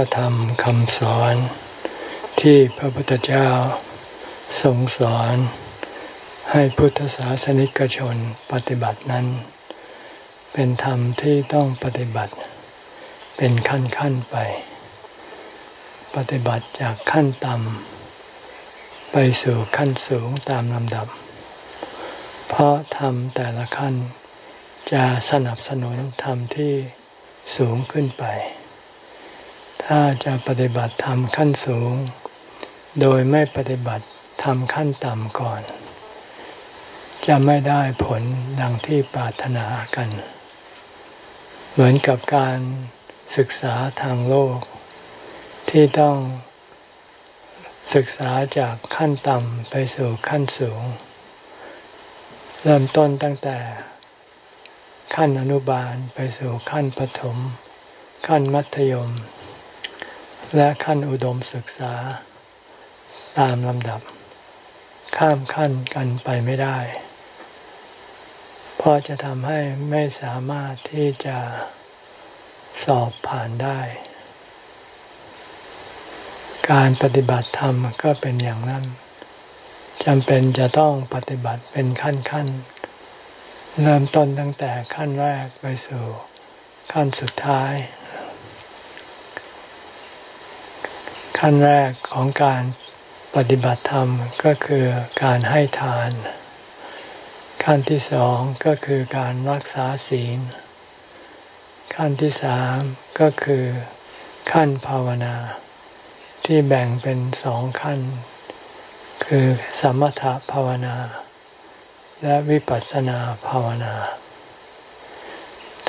ระธรรมคำสอน ที่พระพุทธเจ้าทรงสอน ให้พุทธศาสนิกชนปฏิบัตินั้น เป็นธรรมที่ต้องปฏิบัติ เป็นขั้นขั้นไป ปฏิบัติจากขั้นต่ำไปสู่ขั้นสูงตามลำดับ เพราะธรรมแต่ละขั้นจะสนับสนุนธรรมที่สูงขึ้นไป ถ้าจะปฏิบัติธรรมขั้นสูง โดยไม่ปฏิบัติธรรมขั้นต่ำก่อน จะไม่ได้ผลดังที่ปรารถนากัน เหมือนกับการศึกษาทางโลก ที่ต้องศึกษาจากขั้นต่ำไปสู่ขั้นสูง เริ่มต้นตั้งแต่ขั้นอนุบาลไปสู่ขั้นปฐม ขั้นมัธยม และขั้นอุดมศึกษาตามลำดับ ข้ามขั้นกันไปไม่ได้ เพราะจะทำให้ไม่สามารถที่จะสอบผ่านได้ การปฏิบัติธรรมก็เป็นอย่างนั้นจำเป็นจะต้องปฏิบัติเป็นขั้นขั้นเริ่มต้นตั้งแต่ขั้นแรกไปสู่ขั้นสุดท้าย ขั้นแรกของการปฏิบัติธรรมก็คือการให้ทาน ขั้นที่สองก็คือการรักษาศีล ขั้นที่สามก็คือขั้นภาวนา ที่แบ่งเป็นสองขั้น คือสมถภาวนา และวิปัสสนาภาวนา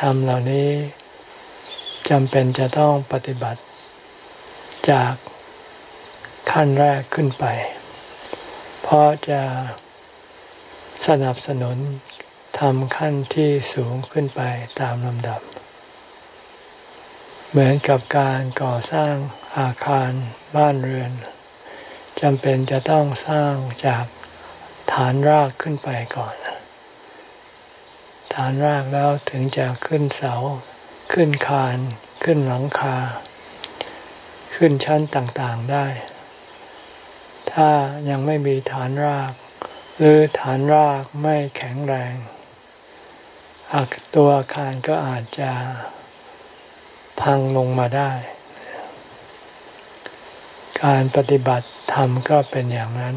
ธรรมเหล่านี้จำเป็นจะต้องปฏิบัติจาก ขั้นแรกขึ้นไป เพราะจะสนับสนุนทำขั้นที่สูงขึ้นไปตามลำดับ เหมือนกับการก่อสร้างอาคารบ้านเรือนจำเป็นจะต้องสร้างจากฐานรากขึ้นไปก่อน ฐานรากแล้วถึงจะขึ้นเสา ขึ้นคาน ขึ้นหลังคา ขึ้นชั้นต่างๆได้ ถ้ายังไม่มีฐานราก หรือฐานรากไม่แข็งแรงตัวอาคารก็อาจจะพังลงมาได้ การปฏิบัติธรรมก็เป็นอย่างนั้น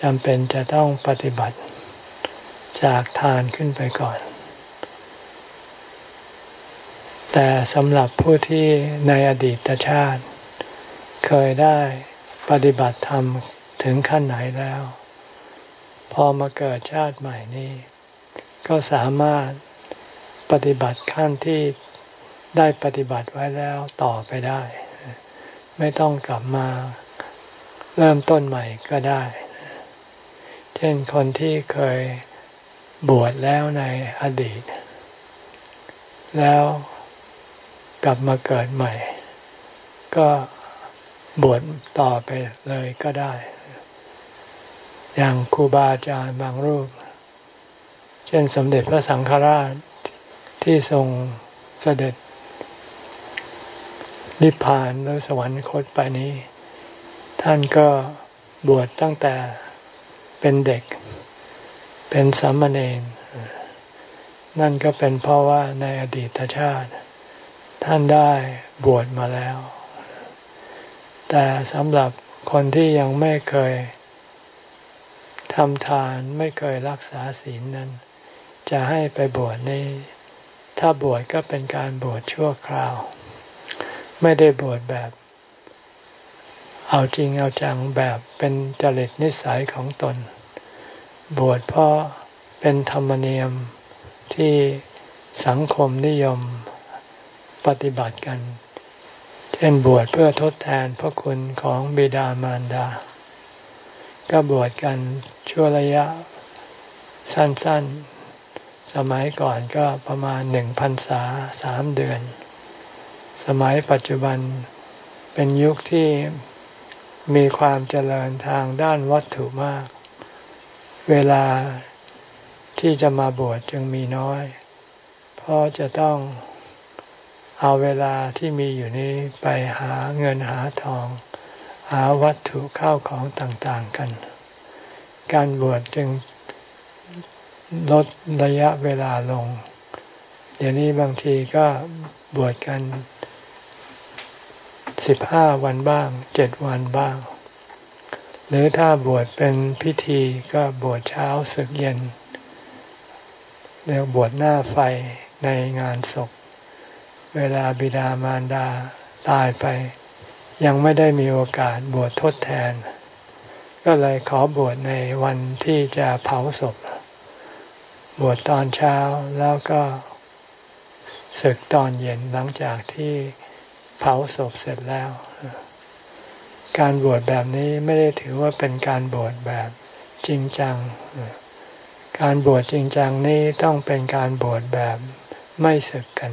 จำเป็นจะต้องปฏิบัติจากทานขึ้นไปก่อน แต่สำหรับผู้ที่ในอดีตชาติ เคยได้ ปฏิบัติธรรมถึงขั้นไหนแล้ว พอมาเกิดชาติใหม่นี้ ก็สามารถปฏิบัติขั้นที่ได้ปฏิบัติไว้แล้วต่อไปได้ ไม่ต้องกลับมาเริ่มต้นใหม่ก็ได้ เช่นคนที่เคยบวชแล้วในอดีต แล้วกลับมาเกิดใหม่ ก็ บวชต่อไปเลยก็ได้ อย่างครูบาอาจารย์บางรูป เช่นสมเด็จพระสังฆราชที่ทรงเสด็จนิพพานหรือสวรรคตไปนี้ ท่านก็บวชตั้งแต่เป็นเด็ก เป็นสามเณรนั่นก็เป็นเพราะว่าในอดีตชาติ ท่านได้บวชมาแล้ว แต่สำหรับคนที่ยังไม่เคยทำทานไม่เคยรักษาศีลนั้น จะให้ไปบวชนี่ถ้าบวชก็เป็นการบวชชั่วคราว ไม่ได้บวชแบบ เอาจริงเอาจังแบบเป็นจริตนิสัยของตน บวชเพราะเป็นธรรมเนียมที่สังคมนิยมปฏิบัติกัน เช่นบวชเพื่อทดแทนพระคุณของบิดามารดา ก็บวชกันชั่วระยะสั้น ๆ สมัยก่อนก็ประมาณหนึ่งพันษาสามเดือน สมัยปัจจุบันเป็นยุคที่มีความเจริญทางด้านวัตถุมาก เวลาที่จะมาบวชจึงมีน้อย เพราะจะต้อง เอาเวลาที่มีอยู่นี้ไปหาเงินหาทอง หาวัตถุเข้าของต่างๆกัน การบวชจึงลดระยะเวลาลง เดี๋ยวนี้บางทีก็บวชกันสิบห้าวันบ้างเจ็ดวันบ้าง หรือถ้าบวชเป็นพิธีก็บวชเช้าสึกเย็นเรียกบวชหน้าไฟในงานศพ เวลาบิดามารดาตายไป ยังไม่ได้มีโอกาสบวชทดแทน ก็เลยขอบวชในวันที่จะเผาศพ บวชตอนเช้าแล้วก็ศึกตอนเย็นหลังจากที่เผาศพเสร็จแล้ว การบวชแบบนี้ไม่ได้ถือว่าเป็นการบวชแบบจริงจัง การบวชจริงจังนี้ต้องเป็นการบวชแบบไม่ศึกกัน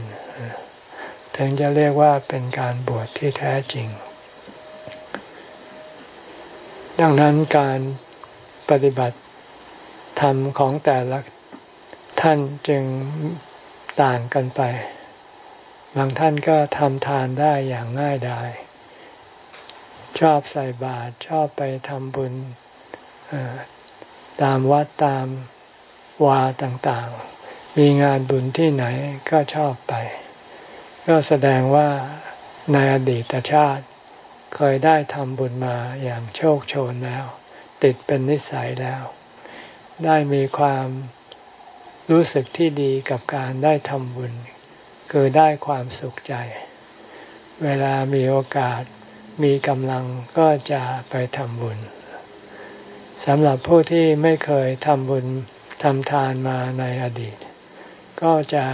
ถึงจะเรียกว่าเป็นการบวชที่แท้จริง ดังนั้นการปฏิบัติธรรมของแต่ละท่านจึงต่างกันไป บางท่านก็ทำทานได้อย่างง่ายดาย ชอบใส่บาตรชอบไปทำบุญตามวัดตามวาต่างๆ มีงานบุญที่ไหนก็ชอบไป ก็แสดงว่าในอดีตชาติ เคยได้ทำบุญมาอย่างโชคโชนแล้ว ติดเป็นนิสัยแล้ว ได้มีความรู้สึกที่ดีกับการได้ทำบุญ คือได้ความสุขใจ เวลามีโอกาสมีกำลังก็จะไปทำบุญสำหรับผู้ที่ไม่เคยทำบุญทำทานมาในอดีต ก็จะ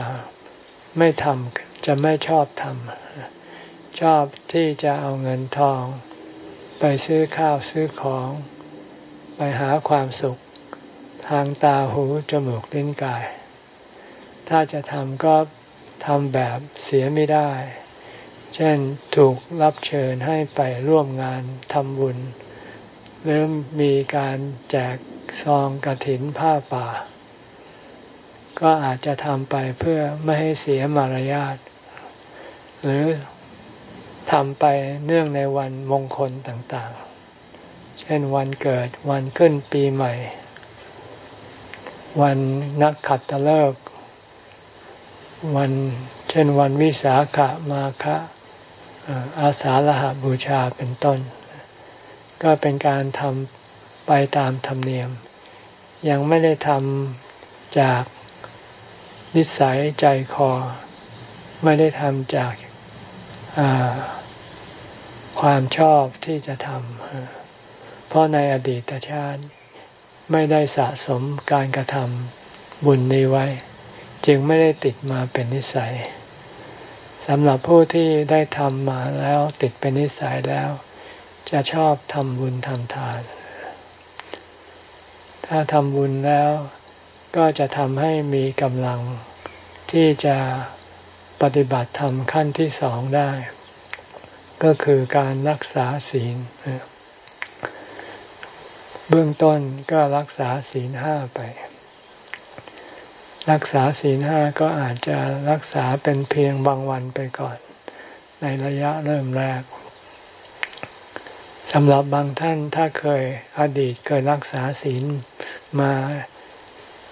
ไม่ทำ จะไม่ชอบทำชอบที่จะเอาเงินทอง ไปซื้อข้าวซื้อของ ไปหาความสุข ทางตาหูจมูกลิ้นกาย ถ้าจะทำก็ทำแบบเสียไม่ได้ เช่นถูกรับเชิญให้ไปร่วมงานทำบุญ หรือมีการแจกซองกระถินผ้าป่า ก็อาจจะทำไปเพื่อไม่ให้เสียมารยาท หรือทำไปเนื่องในวันมงคลต่างๆ เช่นวันเกิดวันขึ้นปีใหม่ วันนักขัตฤกษ์วันเช่นวันวิสาขมาคะอาสาฬหาบูชาเป็นต้น ก็เป็นการทำไปตามธรรมเนียม ยังไม่ได้ทำจากนิสัยใจคอ ไม่ได้ทำจาก ความชอบที่จะทำ เพราะในอดีตชาติไม่ได้สะสมการกระทำบุญนี้ไว้ จึงไม่ได้ติดมาเป็นนิสัยสำหรับผู้ที่ได้ทำมาแล้วติดเป็นนิสัยแล้ว จะชอบทำบุญทำทาน ถ้าทำบุญแล้วก็จะทำให้มีกำลังที่จะ ปฏิบัติธรรมขั้นที่สองได้ ก็คือการรักษาศีล เบื้องต้นก็รักษาศีลห้าไป รักษาศีลห้าก็อาจจะรักษาเป็นเพียงบางวันไปก่อน ในระยะเริ่มแรกสำหรับบางท่านถ้าเคยอดีตเคยรักษาศีลมา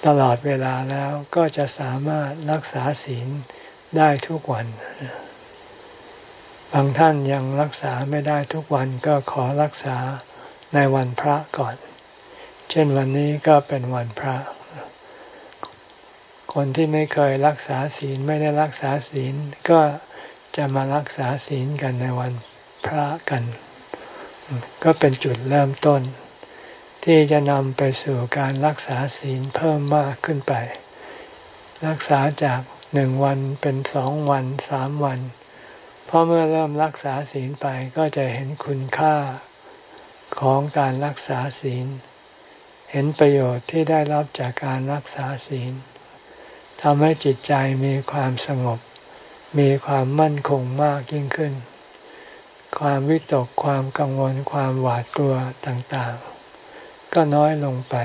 ตลอดเวลาแล้วก็จะสามารถรักษาศีล ได้ทุกวัน บางท่านยังรักษาไม่ได้ทุกวันก็ขอรักษาในวันพระก่อน เช่นวันนี้ก็เป็นวันพระ คนที่ไม่เคยรักษาศีลไม่ได้รักษาศีลก็จะมารักษาศีลกันในวันพระกัน ก็เป็นจุดเริ่มต้น ที่จะนำไปสู่การรักษาศีลเพิ่มมากขึ้นไป รักษาจาก หนึ่งวันเป็นสองวันสามวัน เพราะเมื่อเริ่มรักษาศีลไปก็จะเห็นคุณค่าของการรักษาศีล เห็นประโยชน์ที่ได้รับจากการรักษาศีลทำให้จิตใจมีความสงบ มีความมั่นคงมากยิ่งขึ้น ความวิตกความกังวลความหวาดกลัวต่างๆ ก็น้อยลงไป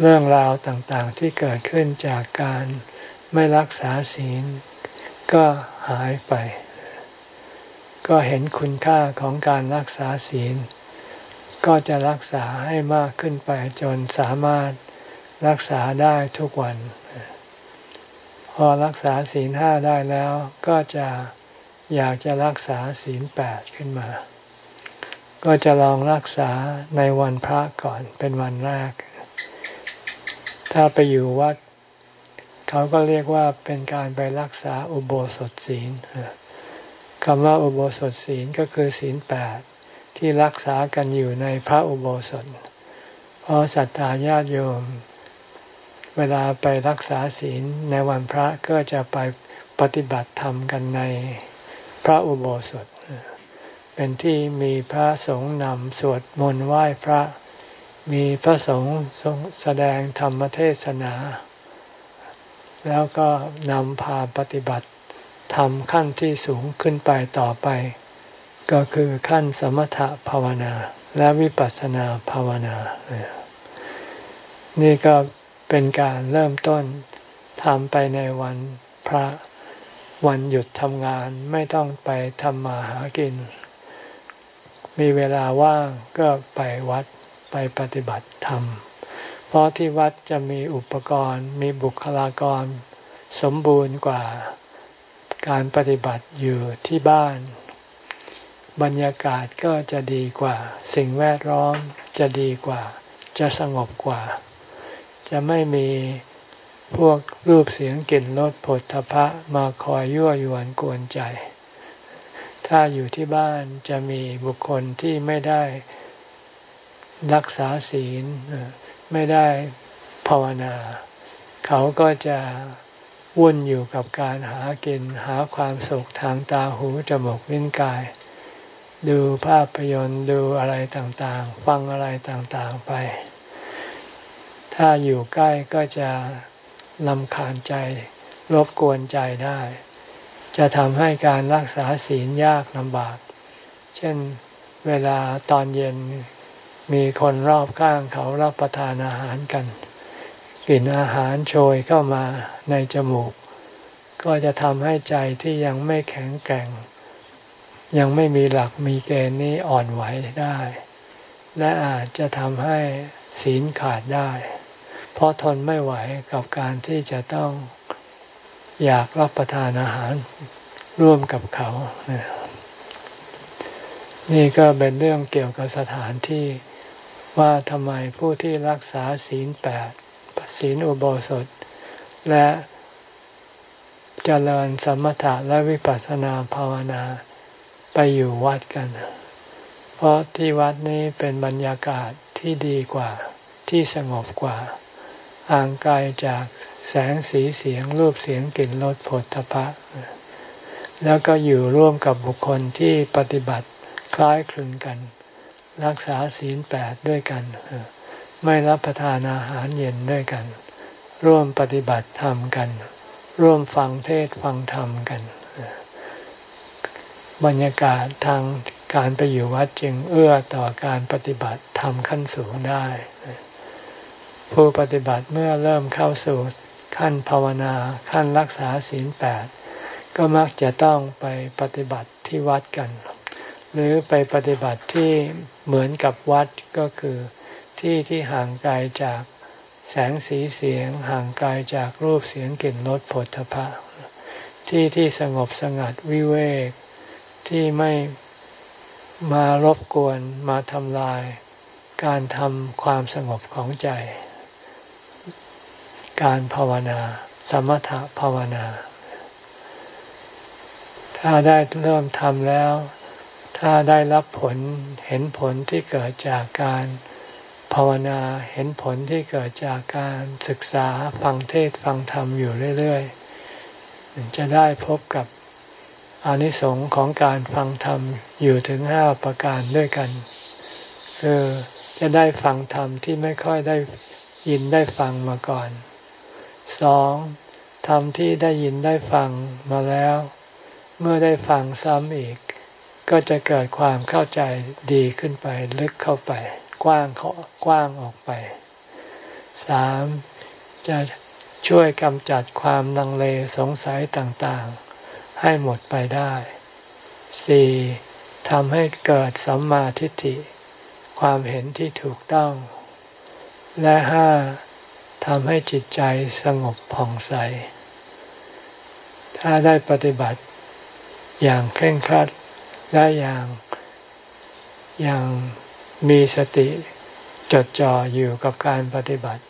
เรื่องราวต่างๆที่เกิดขึ้นจากการ ไม่รักษาศีล ก็หายไป ก็เห็นคุณค่าของการรักษาศีล ก็จะรักษาให้มากขึ้นไปจนสามารถรักษาได้ทุกวัน พอรักษาศีลห้าได้แล้วก็จะอยากจะรักษาศีลแปดขึ้นมา ก็จะลองรักษาในวันพระก่อนเป็นวันแรก ถ้าไปอยู่วัด เขาก็เรียกว่าเป็นการไปรักษาอุโบสถศีลคำว่าอุโบสถศีลก็คือศีลแปดที่รักษากันอยู่ในพระอุโบสถ เพราะศรัทธาญาติโยม เวลาไปรักษาศีลในวันพระก็จะไปปฏิบัติธรรมกันในพระอุโบสถ เป็นที่มีพระสงฆ์นำสวดมนต์ไหว้พระ มีพระสงฆ์แสดงธรรมเทศนา แล้วก็นำพาปฏิบัติทำขั้นที่สูงขึ้นไปต่อไป ก็คือขั้นสมถภาวนา และวิปัสสนาภาวนา นี่ก็เป็นการเริ่มต้นทำไปในวันพระวันหยุดทำงานไม่ต้องไปทำมาหากิน มีเวลาว่างก็ไปวัดไปปฏิบัติธรรม เพราะที่วัดจะมีอุปกรณ์มีบุคลากร สมบูรณ์กว่าการปฏิบัติอยู่ที่บ้าน บรรยากาศก็จะดีกว่า สิ่งแวดล้อมจะดีกว่า จะสงบกว่า จะไม่มีพวกรูปเสียงกลิ่นรสผลทพะมาคอยยั่วยวนกวนใจ ถ้าอยู่ที่บ้านจะมีบุคคลที่ไม่ได้รักษาศีล ไม่ได้ภาวนา เขาก็จะวุ่นอยู่กับการหากินหาความสุขทางตาหูจมูกลิ้นกาย ดูภาพยนตร์ดูอะไรต่างๆ ฟังอะไรต่างๆไป ถ้าอยู่ใกล้ก็จะลำคาญใจ รบกวนใจได้ จะทำให้การรักษาศีลยากลำบาก เช่นเวลาตอนเย็น มีคนรอบข้างเขารับประทานอาหารกัน กลิ่นอาหารโชยเข้ามาในจมูก ก็จะทำให้ใจที่ยังไม่แข็งแกร่ง ยังไม่มีหลักมีเกณฑ์นี้อ่อนไหวได้ และอาจจะทำให้ศีลขาดได้ เพราะทนไม่ไหวกับการที่จะต้องอยากรับประทานอาหารร่วมกับเขา นี่ก็เป็นเรื่องเกี่ยวกับสถานที่ ว่าทำไมผู้ที่รักษาศีลแปดศีลอุโบสถ และเจริญสมถะและวิปัสสนาภาวนาไปอยู่วัดกัน เพราะที่วัดนี้เป็นบรรยากาศที่ดีกว่าที่สงบกว่าห่างไกลจากแสงสีเสียงรูปเสียงกลิ่นรสผลทพะแล้วก็อยู่ร่วมกับบุคคลที่ปฏิบัติคล้ายคลึงกัน รักษาศีลแปดด้วยกัน ไม่รับประทานอาหารเย็นด้วยกัน ร่วมปฏิบัติธรรมกัน ร่วมฟังเทศฟังธรรมกัน บรรยากาศทางการไปอยู่วัดจึงเอื้อต่อการปฏิบัติธรรมขั้นสูงได้ ผู้ปฏิบัติเมื่อเริ่มเข้าสู่ขั้นภาวนาขั้นรักษาศีลแปดก็มักจะต้องไปปฏิบัติที่วัดกัน หรือไปปฏิบัติที่เหมือนกับวัดก็คือที่ที่ห่างไกลจากแสงสีเสียงห่างไกลจากรูปเสียงกลิ่นรสผลพะที่ที่สงบสงัดวิเวกที่ไม่มารบกวนมาทำลาย การทำความสงบของใจ การภาวนา สมถภาวนา ถ้าได้เริ่มทำแล้ว ถ้าได้รับผลเห็นผลที่เกิดจากการภาวนาเห็นผลที่เกิดจากการศึกษาฟังเทศฟังธรรมอยู่เรื่อยๆ จะได้พบกับอนิสงค์ของการฟังธรรมอยู่ถึงห้าประการด้วยกัน คือจะได้ฟังธรรมที่ไม่ค่อยได้ยินได้ฟังมาก่อนสองธรรมที่ได้ยินได้ฟังมาแล้ว เมื่อได้ฟังซ้ำอีก ก็จะเกิดความเข้าใจดีขึ้นไป ลึกเข้าไป กว้างกว้างออกไปสามจะช่วยกำจัดความนังเลสงสัยต่างๆ ให้หมดไปได้สี่ทำให้เกิดสัมมาทิฏฐิ ความเห็นที่ถูกต้อง และห้าทำให้จิตใจสงบผ่องใส ถ้าได้ปฏิบัติอย่างเคร่งครัด และอย่างอย่างมีสติจดจ่ออยู่กับการปฏิบัติ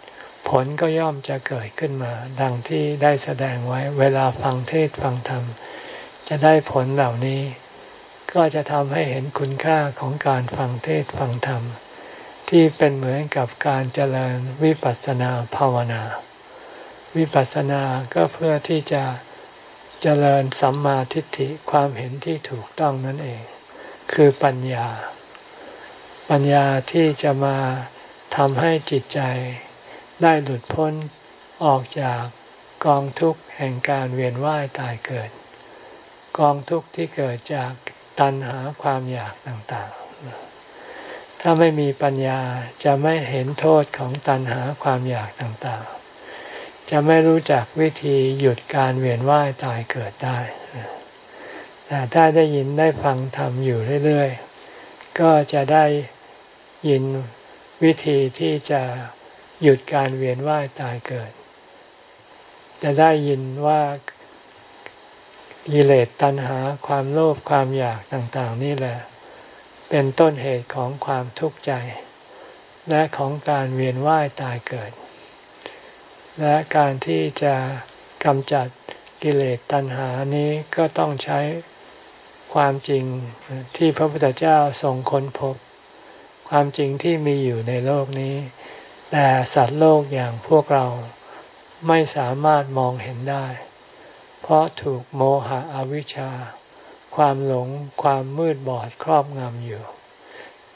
ผลก็ย่อมจะเกิดขึ้นมา ดังที่ได้แสดงไว้เวลาฟังเทศฟังธรรม จะได้ผลเหล่านี้ ก็จะทำให้เห็นคุณค่าของการฟังเทศฟังธรรม ที่เป็นเหมือนกับการเจริญวิปัสสนาภาวนา วิปัสสนาก็เพื่อที่จะ เจริญสัมมาทิฏฐิความเห็นที่ถูกต้องนั่นเอง คือปัญญา ปัญญาที่จะมาทำให้จิตใจได้หลุดพ้นออกจากกองทุกข์แห่งการเวียนว่ายตายเกิด กองทุกข์ที่เกิดจากตัณหาความอยากต่างๆ ถ้าไม่มีปัญญาจะไม่เห็นโทษของตัณหาความอยากต่างๆ จะไม่รู้จักวิธีหยุดการเวียนว่ายตายเกิดได้แต่ถ้าได้ยินได้ฟังธรรมอยู่เรื่อยๆ ก็จะได้ยินวิธีที่จะหยุดการเวียนว่ายตายเกิด จะได้ยินว่ากิเลสตัณหาความโลภความอยากต่างๆ นี่แหละ เป็นต้นเหตุของความทุกข์ใจ และของการเวียนว่ายตายเกิด และการที่จะกำจัดกิเลสตัณหานี้ก็ต้องใช้ความจริงที่พระพุทธเจ้าทรงค้นพบ ความจริงที่มีอยู่ในโลกนี้ แต่สัตว์โลกอย่างพวกเราไม่สามารถมองเห็นได้ เพราะถูกโมหะอวิชชา ความหลงความมืดบอดครอบงำอยู่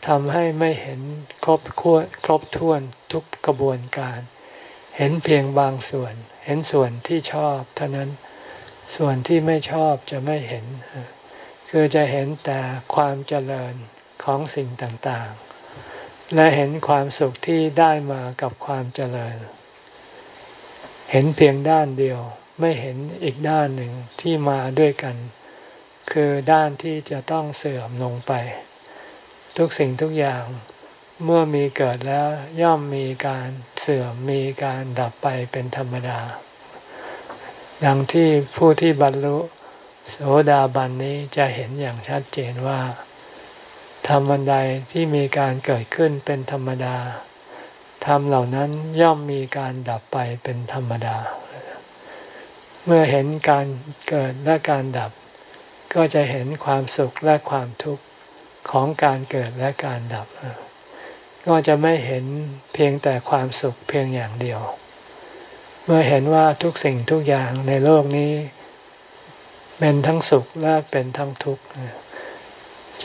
ทำให้ไม่เห็นครบครบถ้วนทุกกระบวนการ เห็นเพียงบางส่วน เห็นส่วนที่ชอบเท่านั้น ส่วนที่ไม่ชอบจะไม่เห็น คือจะเห็นแต่ความเจริญของสิ่งต่างๆ และเห็นความสุขที่ได้มากับความเจริญ เห็นเพียงด้านเดียว ไม่เห็นอีกด้านหนึ่งที่มาด้วยกัน คือด้านที่จะต้องเสื่อมลงไป ทุกสิ่งทุกอย่าง เมื่อมีเกิดแล้วย่อมมีการเสื่อมมีการดับไปเป็นธรรมดา ดังที่ผู้ที่บรรลุโสดาบันนี้จะเห็นอย่างชัดเจนว่าธรรมใดที่มีการเกิดขึ้นเป็นธรรมดาธรรมเหล่านั้นย่อมมีการดับไปเป็นธรรมดา เมื่อเห็นการเกิดและการดับ ก็จะเห็นความสุขและความทุกข์ของการเกิดและการดับ ก็จะไม่เห็นเพียงแต่ความสุขเพียงอย่างเดียว เมื่อเห็นว่าทุกสิ่งทุกอย่างในโลกนี้ เป็นทั้งสุขและเป็นทั้งทุกข์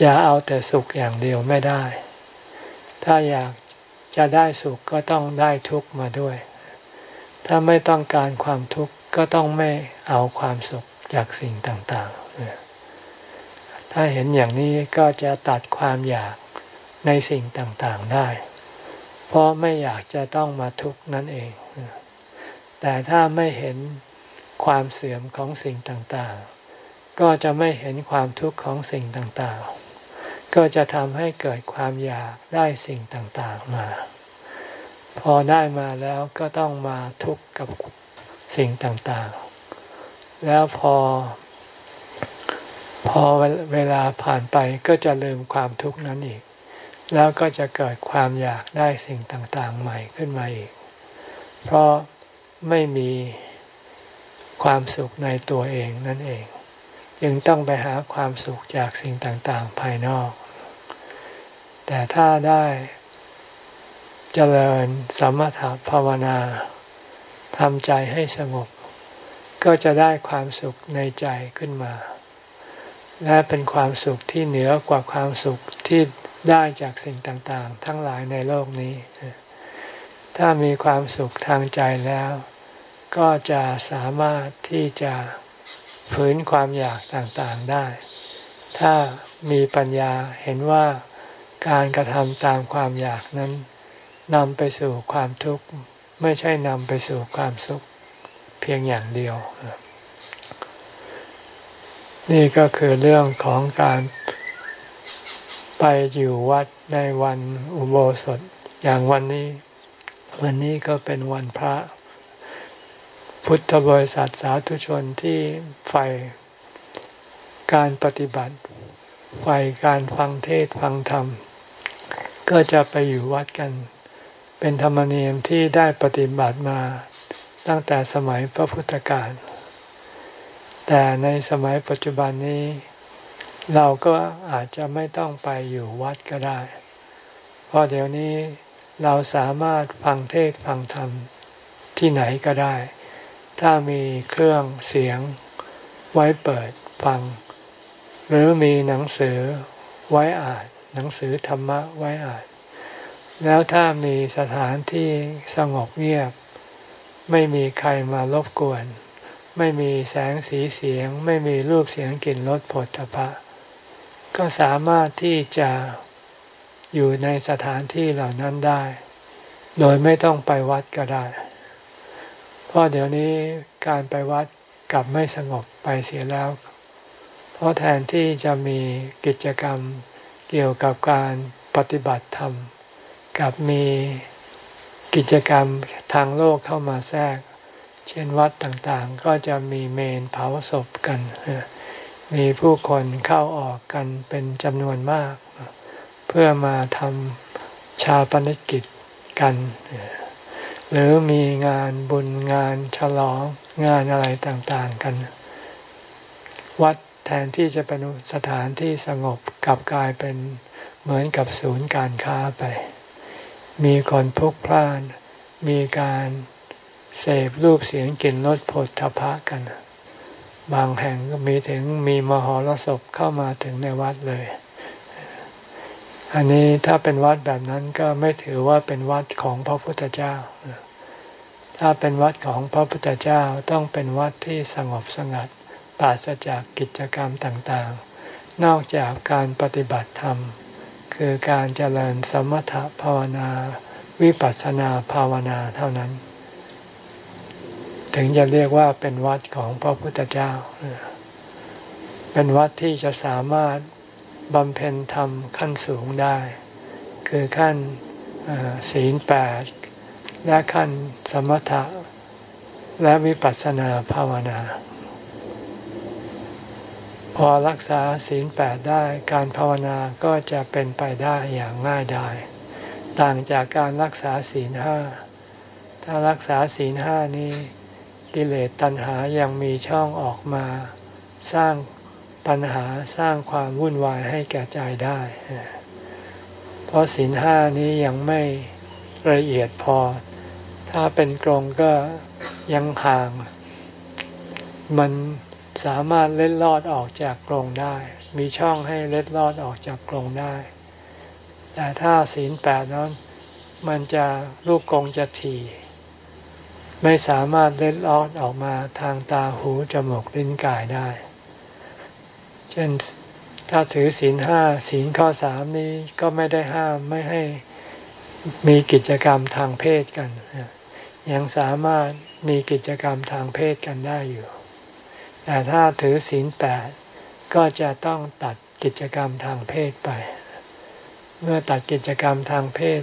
จะเอาแต่สุขอย่างเดียวไม่ได้ ถ้าอยากจะได้สุขก็ต้องได้ทุกข์มาด้วย ถ้าไม่ต้องการความทุกข์ก็ต้องไม่เอาความสุขจากสิ่งต่างๆ ถ้าเห็นอย่างนี้ก็จะตัดความอยาก ในสิ่งต่างๆได้ เพราะไม่อยากจะต้องมาทุกข์นั่นเอง แต่ถ้าไม่เห็นความเสื่อมของสิ่งต่างๆ ก็จะไม่เห็นความทุกข์ของสิ่งต่างๆ ก็จะทำให้เกิดความอยากได้สิ่งต่างๆมา พอได้มาแล้วก็ต้องมาทุกข์กับสิ่งต่างๆ แล้วพอ พอเวลาผ่านไปก็จะลืมความทุกข์นั้นอีก แล้วก็จะเกิดความอยากได้สิ่งต่างๆ ใหม่ขึ้นมาอีก เพราะไม่มีความสุขในตัวเองนั่นเอง จึงต้องไปหาความสุขจากสิ่งต่างๆ ภายนอก แต่ถ้าได้เจริญสมถะภาวนาทำใจให้สงบ ก็จะได้ความสุขในใจขึ้นมา และเป็นความสุขที่เหนือกว่าความสุขที่ ได้จากสิ่งต่างๆ ทั้งหลายในโลกนี้ ถ้ามีความสุขทางใจแล้ว ก็จะสามารถที่จะฝืนความอยากต่างๆได้ ถ้ามีปัญญาเห็นว่าการกระทำตามความอยากนั้นนำไปสู่ความทุกข์ ไม่ใช่นำไปสู่ความสุขเพียงอย่างเดียว นี่ก็คือเรื่องของการ ไปอยู่วัดในวันอุโบสถอย่างวันนี้ วันนี้ก็เป็นวันพระ พุทธบริษัทสาธุชนที่ใฝ่การปฏิบัติใฝ่การฟังเทศฟังธรรม ก็จะไปอยู่วัดกัน เป็นธรรมเนียมที่ได้ปฏิบัติมาตั้งแต่สมัยพระพุทธกาลแต่ในสมัยปัจจุบันนี้ เราก็อาจจะไม่ต้องไปอยู่วัดก็ได้ เพราะเดี๋ยวนี้เราสามารถฟังเทศฟังธรรมที่ไหนก็ได้ ถ้ามีเครื่องเสียงไว้เปิดฟัง หรือมีหนังสือไว้อ่านหนังสือธรรมะไว้อ่าน แล้วถ้ามีสถานที่สงบเงียบ ไม่มีใครมารบกวน ไม่มีแสงสีเสียง ไม่มีรูปเสียงกลิ่นรสผลตภะ ก็สามารถที่จะอยู่ในสถานที่เหล่านั้นได้ โดยไม่ต้องไปวัดก็ได้ เพราะเดี๋ยวนี้การไปวัดกลับไม่สงบไปเสียแล้ว เพราะแทนที่จะมีกิจกรรมเกี่ยวกับการปฏิบัติธรรมกับมีกิจกรรมทางโลกเข้ามาแทรก เช่นวัดต่างๆ ก็จะมีเมนเผาศพกัน มีผู้คนเข้าออกกันเป็นจำนวนมาก เพื่อมาทำชาปนกิจกัน หรือมีงานบุญงานฉลองงานอะไรต่างๆกัน วัดแทนที่จะเป็นสถานที่สงบกลับกลายเป็นเหมือนกับศูนย์การค้าไป มีคนพลุกพล่าน มีการเสพรูปเสียงกลิ่นรสผลทพะกัน บางแห่งก็มีถึงมีมหรสพเข้ามาถึงในวัดเลย อันนี้ถ้าเป็นวัดแบบนั้นก็ไม่ถือว่าเป็นวัดของพระพุทธเจ้า ถ้าเป็นวัดของพระพุทธเจ้าต้องเป็นวัดที่สงบสงัดปราศจากกิจกรรมต่างๆ นอกจากการปฏิบัติธรรม คือการเจริญสมถภาวนา วิปัสสนาภาวนาเท่านั้น ถึงจะเรียกว่าเป็นวัดของพระพุทธเจ้า เป็นวัดที่จะสามารถบำเพ็ญธรรมขั้นสูงได้ คือขั้นศีลแปดและขั้นสมถะและวิปัสสนาภาวนา พอรักษาศีลแปดได้การภาวนาก็จะเป็นไปได้อย่างง่ายดายต่างจากการรักษาศีลห้าถ้ารักษาศีลห้านี้ กิเลสตัณหายังมีช่องออกมา สร้างปัญหาสร้างความวุ่นวายให้แก่ใจได้ เพราะศีลห้านี้ยังไม่ละเอียดพอ ถ้าเป็นกรงก็ยังห่าง มันสามารถเล็ดลอดออกจากกรงได้ มีช่องให้เล็ดลอดออกจากกรงได้ แต่ถ้าศีลแปดนั้นมันจะลูกกรงจะถี่ ไม่สามารถเล็ดลอดออกมาทางตาหูจมูกลิ้นกายได้ เช่นถ้าถือศีลห้าศีลข้อสามนี้ก็ไม่ได้ห้ามไม่ให้มีกิจกรรมทางเพศกัน ยังสามารถมีกิจกรรมทางเพศกันได้อยู่ แต่ถ้าถือศีลแปดก็จะต้องตัดกิจกรรมทางเพศไป เมื่อตัดกิจกรรมทางเพศ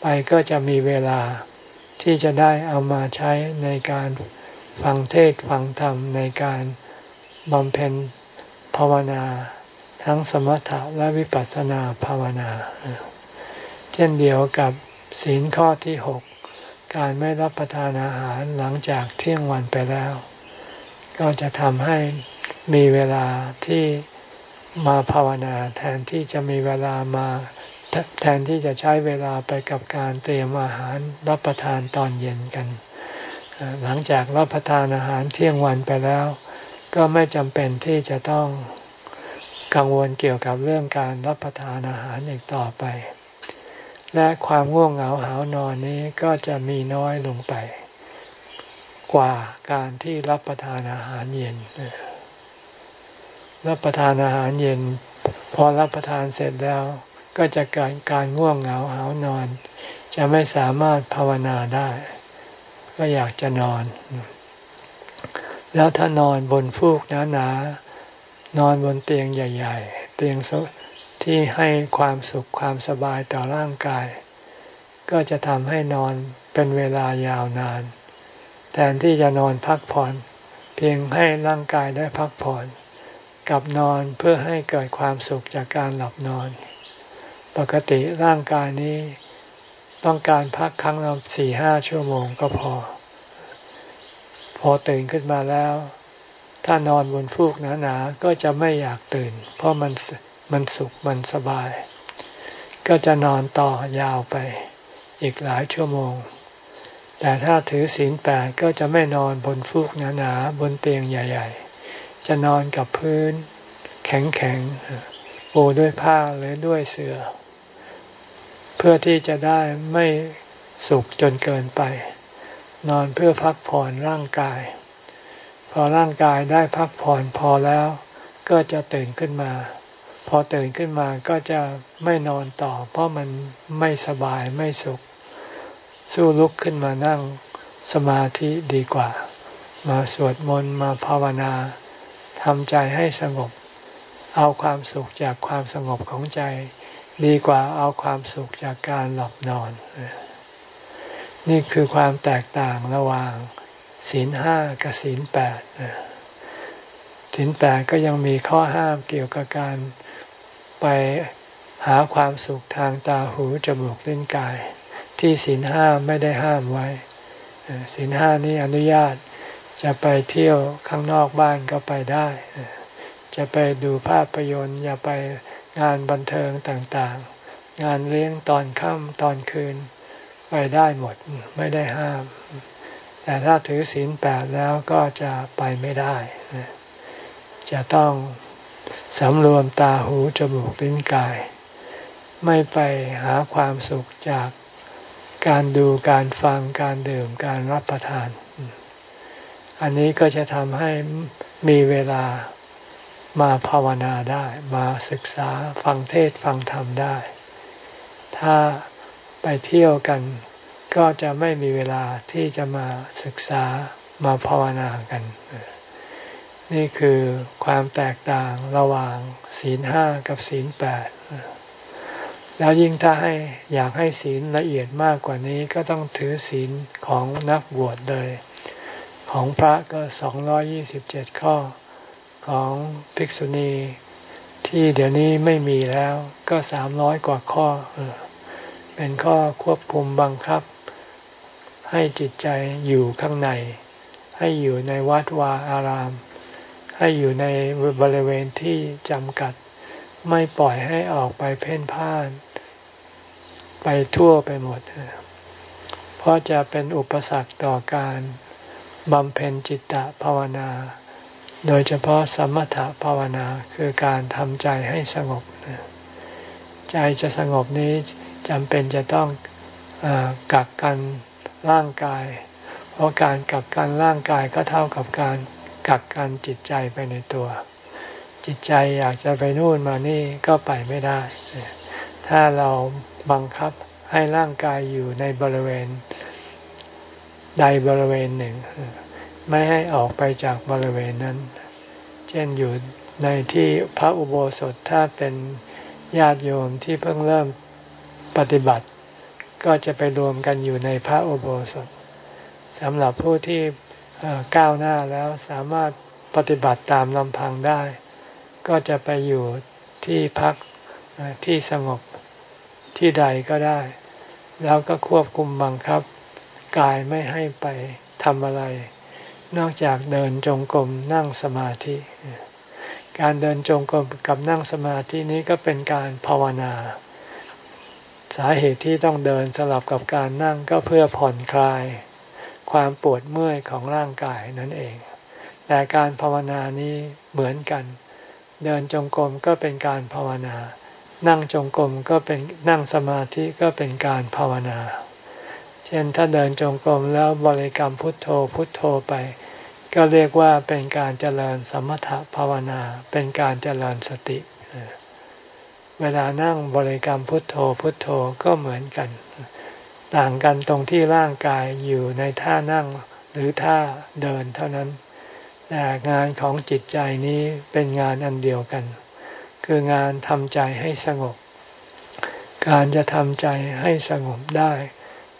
ไปก็จะมีเวลา ที่จะได้เอามาใช้ในการฟังเทศฟังธรรมในการบำเพ็ญภาวนา ทั้งสมถะและวิปัสสนาภาวนา เช่นเดียวกับศีลข้อที่หกการไม่รับประทานอาหารหลังจากเที่ยงวันไปแล้ว ก็จะทำให้มีเวลาที่มาภาวนาแทนที่จะมีเวลามา แทนที่จะใช้เวลาไปกับการเตรียมอาหารรับประทานตอนเย็นกัน หลังจากรับประทานอาหารเที่ยงวันไปแล้ว ก็ไม่จำเป็นที่จะต้องกังวลเกี่ยวกับเรื่องการรับประทานอาหารอีกต่อไป และความง่วงเหงาหานอนนี้ก็จะมีน้อยลงไป กว่าการที่รับประทานอาหารเย็น รับประทานอาหารเย็น พอรับประทานเสร็จแล้ว ก็จะเกิดการง่วงเหงาหานอน จะไม่สามารถภาวนาได้ ก็อยากจะนอน แล้วถ้านอนบนฟูกหนาๆนอนบนเตียงใหญ่ ๆ เตียงที่ให้ความสุขความสบายต่อร่างกาย ก็จะทำให้นอนเป็นเวลายาวนาน แทนที่จะนอนพักผ่อน เพียงให้ร่างกายได้พักผ่อนกับนอนเพื่อให้เกิดความสุขจากการหลับนอน ปกติร่างกายนี้ต้องการพักครั้งละสี่ห้าชั่วโมงก็พอ พอตื่นขึ้นมาแล้ว ถ้านอนบนฟูกหนาๆก็จะไม่อยากตื่น เพราะมันมันสุขมันสบาย ก็จะนอนต่อยาวไปอีกหลายชั่วโมง แต่ถ้าถือศีลแปดก็จะไม่นอนบนฟูกหนาๆบนเตียงใหญ่ ๆ จะนอนกับพื้น แข็งๆปูด้วยผ้าหรือด้วยเสือ่อ พื่อที่จะได้ไม่สุขจนเกินไป นอนเพื่อพักผ่อนร่างกาย พอร่างกายได้พักผ่อนพอแล้ว ก็จะตื่นขึ้นมา พอตื่นขึ้นมาก็จะไม่นอนต่อ เพราะมันไม่สบายไม่สุข สู้ลุกขึ้นมานั่งสมาธิดีกว่า มาสวดมนต์มาภาวนาทำใจให้สงบ เอาความสุขจากความสงบของใจ ดีกว่าเอาความสุขจากการหลับนอน นี่คือความแตกต่างระหว่าง ศีลห้ากับศีลแปดศีลแปดก็ยังมีข้อห้ามเกี่ยวกับการไปหาความสุขทางตาหูจมูกลิ้นกาย ที่ศีลห้าไม่ได้ห้ามไว้ศีลห้านี้อนุญาตจะไปเที่ยวข้างนอกบ้านก็ไปได้ จะไปดูภาพยนตร์อย่าไป งานบันเทิงต่างๆ งานเลี้ยงตอนค่ำตอนคืน ไปได้หมดไม่ได้ห้าม แต่ถ้าถือศีลแปดแล้วก็จะไปไม่ได้ จะต้องสำรวมตาหูจมูกลิ้นกาย ไม่ไปหาความสุขจากการดูการฟังการดื่มการรับประทาน อันนี้ก็จะทำให้มีเวลา มาภาวนาได้มาศึกษาฟังเทศฟังธรรมได้ ถ้าไปเที่ยวกันก็จะไม่มีเวลาที่จะมาศึกษามาภาวนากัน นี่คือความแตกต่างระหว่างศีลห้ากับศีลแปดแล้วยิ่งถ้าให้อยากให้ศีลละเอียดมากกว่านี้ก็ต้องถือศีลของนักบวชเลย ของพระก็สองร้อยี่สิบเจ็ดข้อ ของภิกษุณีที่เดี๋ยวนี้ไม่มีแล้วก็สามร้อยกว่าข้อ เป็นข้อควบคุมบังคับ ให้จิตใจอยู่ข้างใน ให้อยู่ในวัดวาอาราม ให้อยู่ในบริเวณที่จำกัด ไม่ปล่อยให้ออกไปเพ่นพ่าน ไปทั่วไปหมด เพราะจะเป็นอุปสรรคต่อการบำเพ็ญจิตตภาวนา โดยเฉพาะสมถภาวนาคือการทำใจให้สงบ ใจจะสงบนี้จำเป็นจะต้องอกักกันร่างกาย เพราะการกักกันร่างกายก็เท่ากับการกักกันจิตใจไปในตัว จิตใจอยากจะไปนู่นมานี่ก็ไปไม่ได้ ถ้าเราบังคับให้ร่างกายอยู่ในบริเวณใดบริเวณหนึ่ง ไม่ให้ออกไปจากบริเวณนั้น เช่นอยู่ในที่พระอุโบสถถ้าเป็นญาติโยมที่เพิ่งเริ่มปฏิบัติ ก็จะไปรวมกันอยู่ในพระอุโบสถสำหรับผู้ที่ก้าวหน้าแล้วสามารถปฏิบัติตามลำพังได้ ก็จะไปอยู่ที่พักที่สงบที่ใดก็ได้ แล้วก็ควบคุมบังคับ กายไม่ให้ไปทำอะไร นอกจากเดินจงกรมนั่งสมาธิ การเดินจงกรมกับนั่งสมาธินี้ก็เป็นการภาวนา สาเหตุที่ต้องเดินสลับกับการนั่งก็เพื่อผ่อนคลาย ความปวดเมื่อยของร่างกายนั่นเอง แต่การภาวนานี้เหมือนกัน เดินจงกรมก็เป็นการภาวนา นั่งจงกรมก็เป็นนั่งสมาธิก็เป็นการภาวนาเช่นถ้าเดินจงกรมแล้วบริกรรมพุทโธพุทโธไป ก็เรียกว่าเป็นการเจริญสมถภาวนา เป็นการเจริญสติ เวลานั่งบริกรรมพุทโธพุทโธก็เหมือนกัน ต่างกันตรงที่ร่างกายอยู่ในท่านั่งหรือท่าเดินเท่านั้น แต่งานของจิตใจนี้เป็นงานอันเดียวกัน คืองานทำใจให้สงบ การจะทำใจให้สงบได้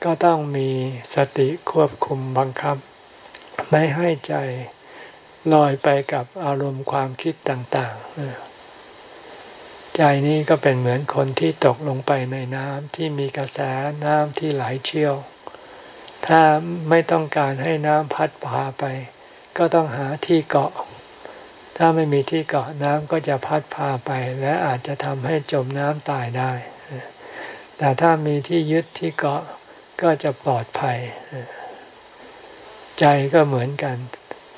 ก็ต้องมีสติควบคุมบังคับ ไม่ให้ใจลอยไปกับอารมณ์ความคิดต่างๆ ใจนี้ก็เป็นเหมือนคนที่ตกลงไปในน้ำที่มีกระแสน้ำที่ไหลเชี่ยว ถ้าไม่ต้องการให้น้ำพัดพาไป ก็ต้องหาที่เกาะ ถ้าไม่มีที่เกาะน้ำก็จะพัดพาไป และอาจจะทำให้จมน้ำตายได้ แต่ถ้ามีที่ยึดที่เกาะก็จะปลอดภัย ใจก็เหมือนกัน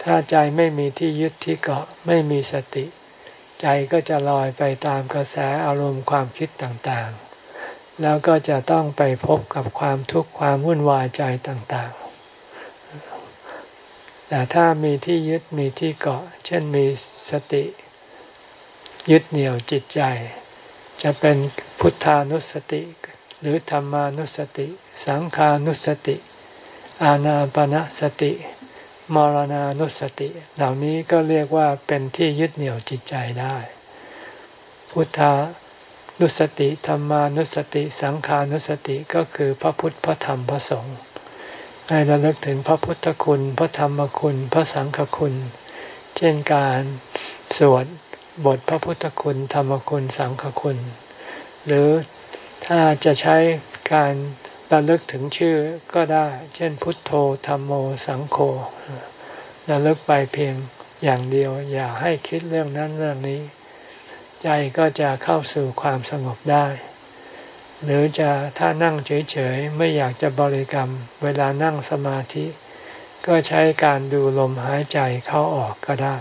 ถ้าใจไม่มีที่ยึดที่เกาะไม่มีสติ ใจก็จะลอยไปตามกระแสอารมณ์ความคิดต่างๆ แล้วก็จะต้องไปพบกับความทุกข์ความวุ่นวายใจต่างๆ แต่ถ้ามีที่ยึดมีที่เกาะ เช่นมีสติ ยึดเหนี่ยวจิตใจ จะเป็นพุทธานุสติ หรือธรรมานุสติ สังขานุสติ อานาปณะสติ มรณานุสติ เหล่านี้ก็เรียกว่าเป็นที่ยึดเหนี่ยวจิตใจได้ พุทธานุสติธรรมานุสติ สังขานุสติก็คือพระพุทธพระธรรมพระสงฆ์ให้ระลึกถึงพระพุทธคุณ พระธรรมคุณ พระสังฆคุณ เช่นการสวดบทพระพุทธคุณ ธรรมคุณ สังฆคุณ หรือถ้าจะใช้การ ระลึกถึงชื่อก็ได้ เช่นพุทโธธรรมโมสังโฆระลึกไปเพียงอย่างเดียว อย่าให้คิดเรื่องนั้นเรื่องนี้ ใจก็จะเข้าสู่ความสงบได้ หรือจะถ้านั่งเฉยๆ ไม่อยากจะบริกรรม เวลานั่งสมาธิ ก็ใช้การดูลมหายใจเข้าออกก็ได้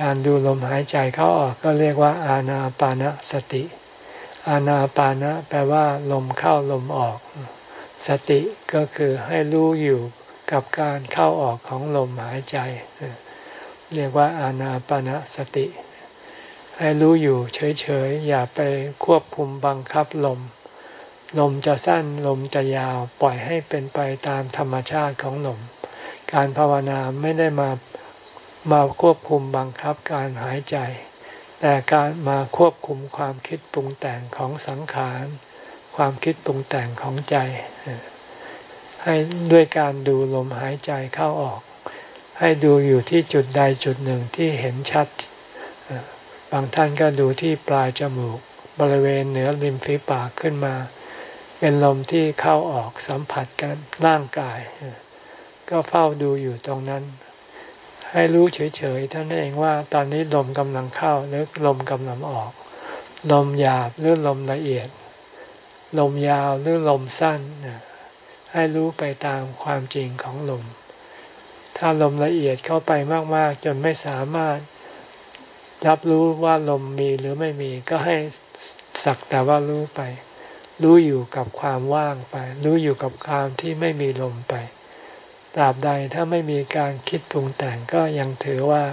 การดูลมหายใจเข้าออกก็เรียกว่าอาณาปานสติ อานาปานะ แปลว่า ลมเข้าลมออก สติก็คือให้รู้อยู่กับการเข้าออกของลมหายใจ เรียกว่าอานาปานะสติ ให้รู้อยู่เฉยๆ อย่าไปควบคุมบังคับลม ลมจะสั้นลมจะยาวปล่อยให้เป็นไปตามธรรมชาติของลม การภาวนาไม่ได้มามาควบคุมบังคับการหายใจ แต่การมาควบคุมความคิดปรุงแต่งของสังขาร ความคิดปรุงแต่งของใจ ให้ด้วยการดูลมหายใจเข้าออก ให้ดูอยู่ที่จุดใดจุดหนึ่งที่เห็นชัด บางท่านก็ดูที่ปลายจมูก บริเวณเหนือริมฝีปากขึ้นมา เป็นลมที่เข้าออกสัมผัสกันร่างกาย ก็เฝ้าดูอยู่ตรงนั้น ให้รู้เฉยๆท่านเองว่าตอนนี้ลมกำลังเข้าหรือลมกำลังออก ลมหยาบหรือลมละเอียด ลมยาวหรือลมสั้น ให้รู้ไปตามความจริงของลม ถ้าลมละเอียดเข้าไปมากๆ จนไม่สามารถรับรู้ว่าลมมีหรือไม่มีก็ให้สักแต่ว่ารู้ไป รู้อยู่กับความว่างไป รู้อยู่กับความที่ไม่มีลมไป ตราบใดถ้าไม่มีการคิดปรุงแต่งก็ยังถือว่า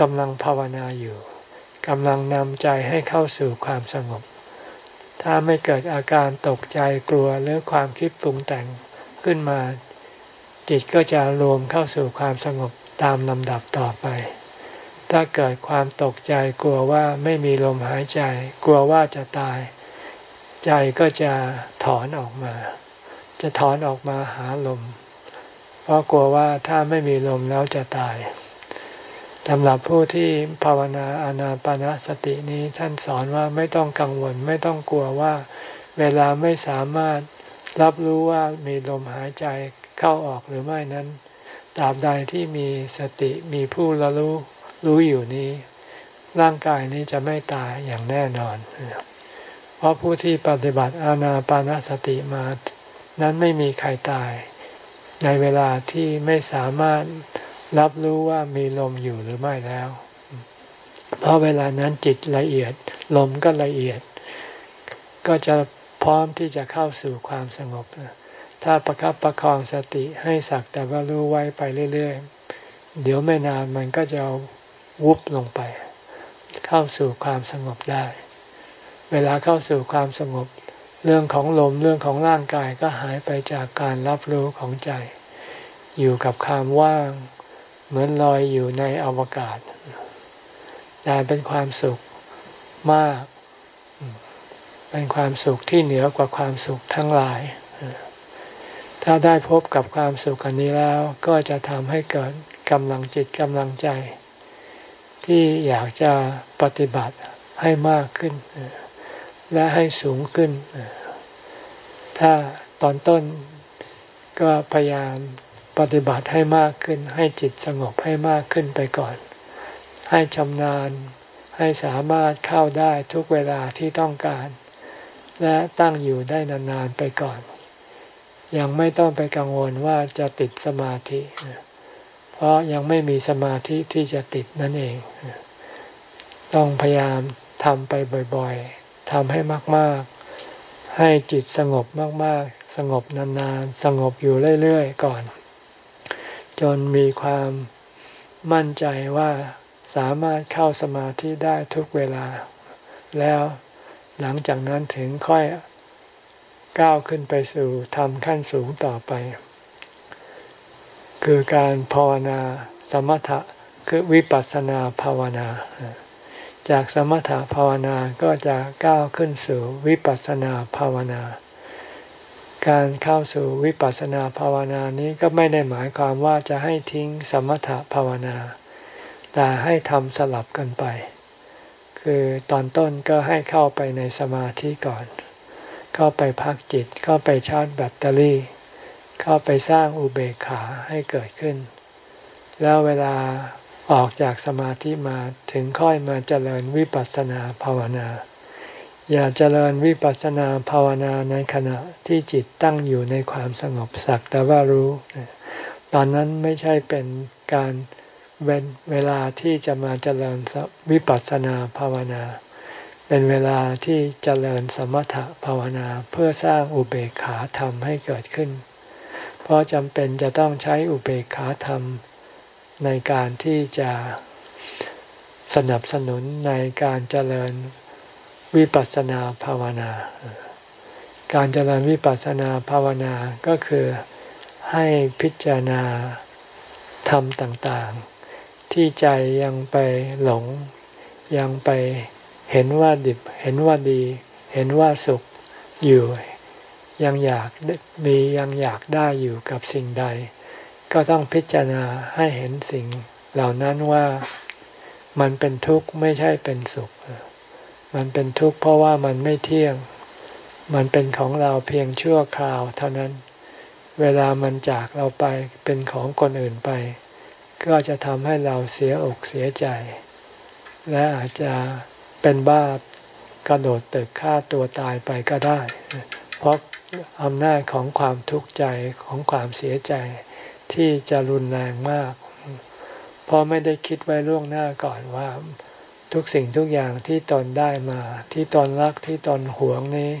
กำลังภาวนาอยู่กำลังนำใจให้เข้าสู่ความสงบ ถ้าไม่เกิดอาการตกใจกลัวหรือความคิดปรุงแต่งขึ้นมา จิตก็จะรวมเข้าสู่ความสงบตามลำดับต่อไป ถ้าเกิดความตกใจกลัวว่าไม่มีลมหายใจ กลัวว่าจะตาย ใจก็จะถอนออกมา จะถอนออกมาหาลม ราะกลัวว่าถ้าไม่มีลมแล้วจะตายสำหรับผู้ที่ภาวนาอนาปนาสตินี้ท่านสอนว่าไม่ต้องกังวลไม่ต้องกลัวว่า เวลาไม่สามารถรับรู้ว่ามีลมหายใจเข้าออกหรือไม่นั้นตราบใดที่มีสติมีผู้ระรู้รู้อยู่นี้ ร่างกายนี้จะไม่ตายอย่างแน่นอน เพราะผู้ที่ปฏิบัติอานาปนาสติมา นั้นไม่มีใครตาย ในเวลาที่ไม่สามารถรับรู้ว่ามีลมอยู่หรือไม่แล้ว เพราะเวลานั้นจิตละเอียด ลมก็ละเอียด ก็จะพร้อมที่จะเข้าสู่ความสงบ ถ้าประคับประคองสติให้สักแต่ว่ารู้ไว้ไปเรื่อยๆ เดี๋ยวไม่นานมันก็จะวุบลงไป เข้าสู่ความสงบได้ เวลาเข้าสู่ความสงบ เรื่องของลมเรื่องของร่างกายก็หายไปจากการรับรู้ของใจ อยู่กับความว่าง เหมือนลอยอยู่ในอวกาศแต่เป็นความสุขมาก เป็นความสุขที่เหนือกว่าความสุขทั้งหลาย ถ้าได้พบกับความสุขอันนี้แล้วก็จะทำให้เกิดกำลังจิตกำลังใจ ที่อยากจะปฏิบัติให้มากขึ้น และให้สูงขึ้น ถ้าตอนต้นก็พยายามปฏิบัติให้มากขึ้น ให้จิตสงบให้มากขึ้นไปก่อน ให้ชำนาญ ให้สามารถเข้าได้ทุกเวลาที่ต้องการ และตั้งอยู่ได้นานๆไปก่อน ยังไม่ต้องไปกังวลว่าจะติดสมาธิ เพราะยังไม่มีสมาธิที่จะติดนั่นเอง ต้องพยายามทำไปบ่อยๆ ทำให้มาก ๆ ให้จิตสงบมาก ๆ สงบนานๆ สงบอยู่เรื่อย ๆ ก่อน จนมีความมั่นใจว่าสามารถเข้าสมาธิได้ทุกเวลา แล้วหลังจากนั้นถึงค่อยก้าวขึ้นไปสู่ทำขั้นสูงต่อไป คือการภาวนาสมถะคือวิปัสสนาภาวนา จากสมถะภาวนาก็จะก้าวขึ้นสู่วิปัสสนาภาวนา การเข้าสู่วิปัสสนาภาวนานี้ก็ไม่ได้หมายความว่าจะให้ทิ้งสมถะภาวนา แต่ให้ทำสลับกันไป คือตอนต้นก็ให้เข้าไปในสมาธิก่อน เข้าไปพักจิต เข้าไปชาร์จแบตเตอรี่ เข้าไปสร้างอุเบกขาให้เกิดขึ้น แล้วเวลา ออกจากสมาธิมาถึงค่อยมาเจริญวิปัสสนาภาวนา อย่าเจริญวิปัสสนาภาวนาในขณะที่จิตตั้งอยู่ในความสงบสักแต่ว่ารู้ ตอนนั้นไม่ใช่เป็นการเว้นเวลาที่จะมาเจริญวิปัสสนาภาวนา เป็นเวลาที่เจริญสมถะภาวนาเพื่อสร้างอุเบกขาธรรมให้เกิดขึ้น เพราะจำเป็นจะต้องใช้อุเบกขาธรรม ในการที่จะสนับสนุนในการเจริญวิปัสสนาภาวนา การเจริญวิปัสสนาภาวนาก็คือให้พิจารณาธรรมต่างๆ ที่ใจยังไปหลง ยังไปเห็นว่าดิบ เห็นว่าดี เห็นว่าสุขอยู่ ยังอยากมียังอยากได้อยู่กับสิ่งใด ก็ต้องพิจารณาให้เห็นสิ่งเหล่านั้นว่ามันเป็นทุกข์ไม่ใช่เป็นสุข มันเป็นทุกข์เพราะว่ามันไม่เที่ยง มันเป็นของเราเพียงชั่วคราวเท่านั้น เวลามันจากเราไปเป็นของคนอื่นไป ก็จะทำให้เราเสียอกเสียใจ และอาจจะเป็นบ้ากระโดดตึกฆ่าตัวตายไปก็ได้ เพราะอำนาจของความทุกข์ใจของความเสียใจ ที่จะรุนแรงมาก เพราะไม่ได้คิดไว้ล่วงหน้าก่อนว่า ทุกสิ่งทุกอย่างที่ตนได้มา ที่ตนรักที่ตนหวงนี้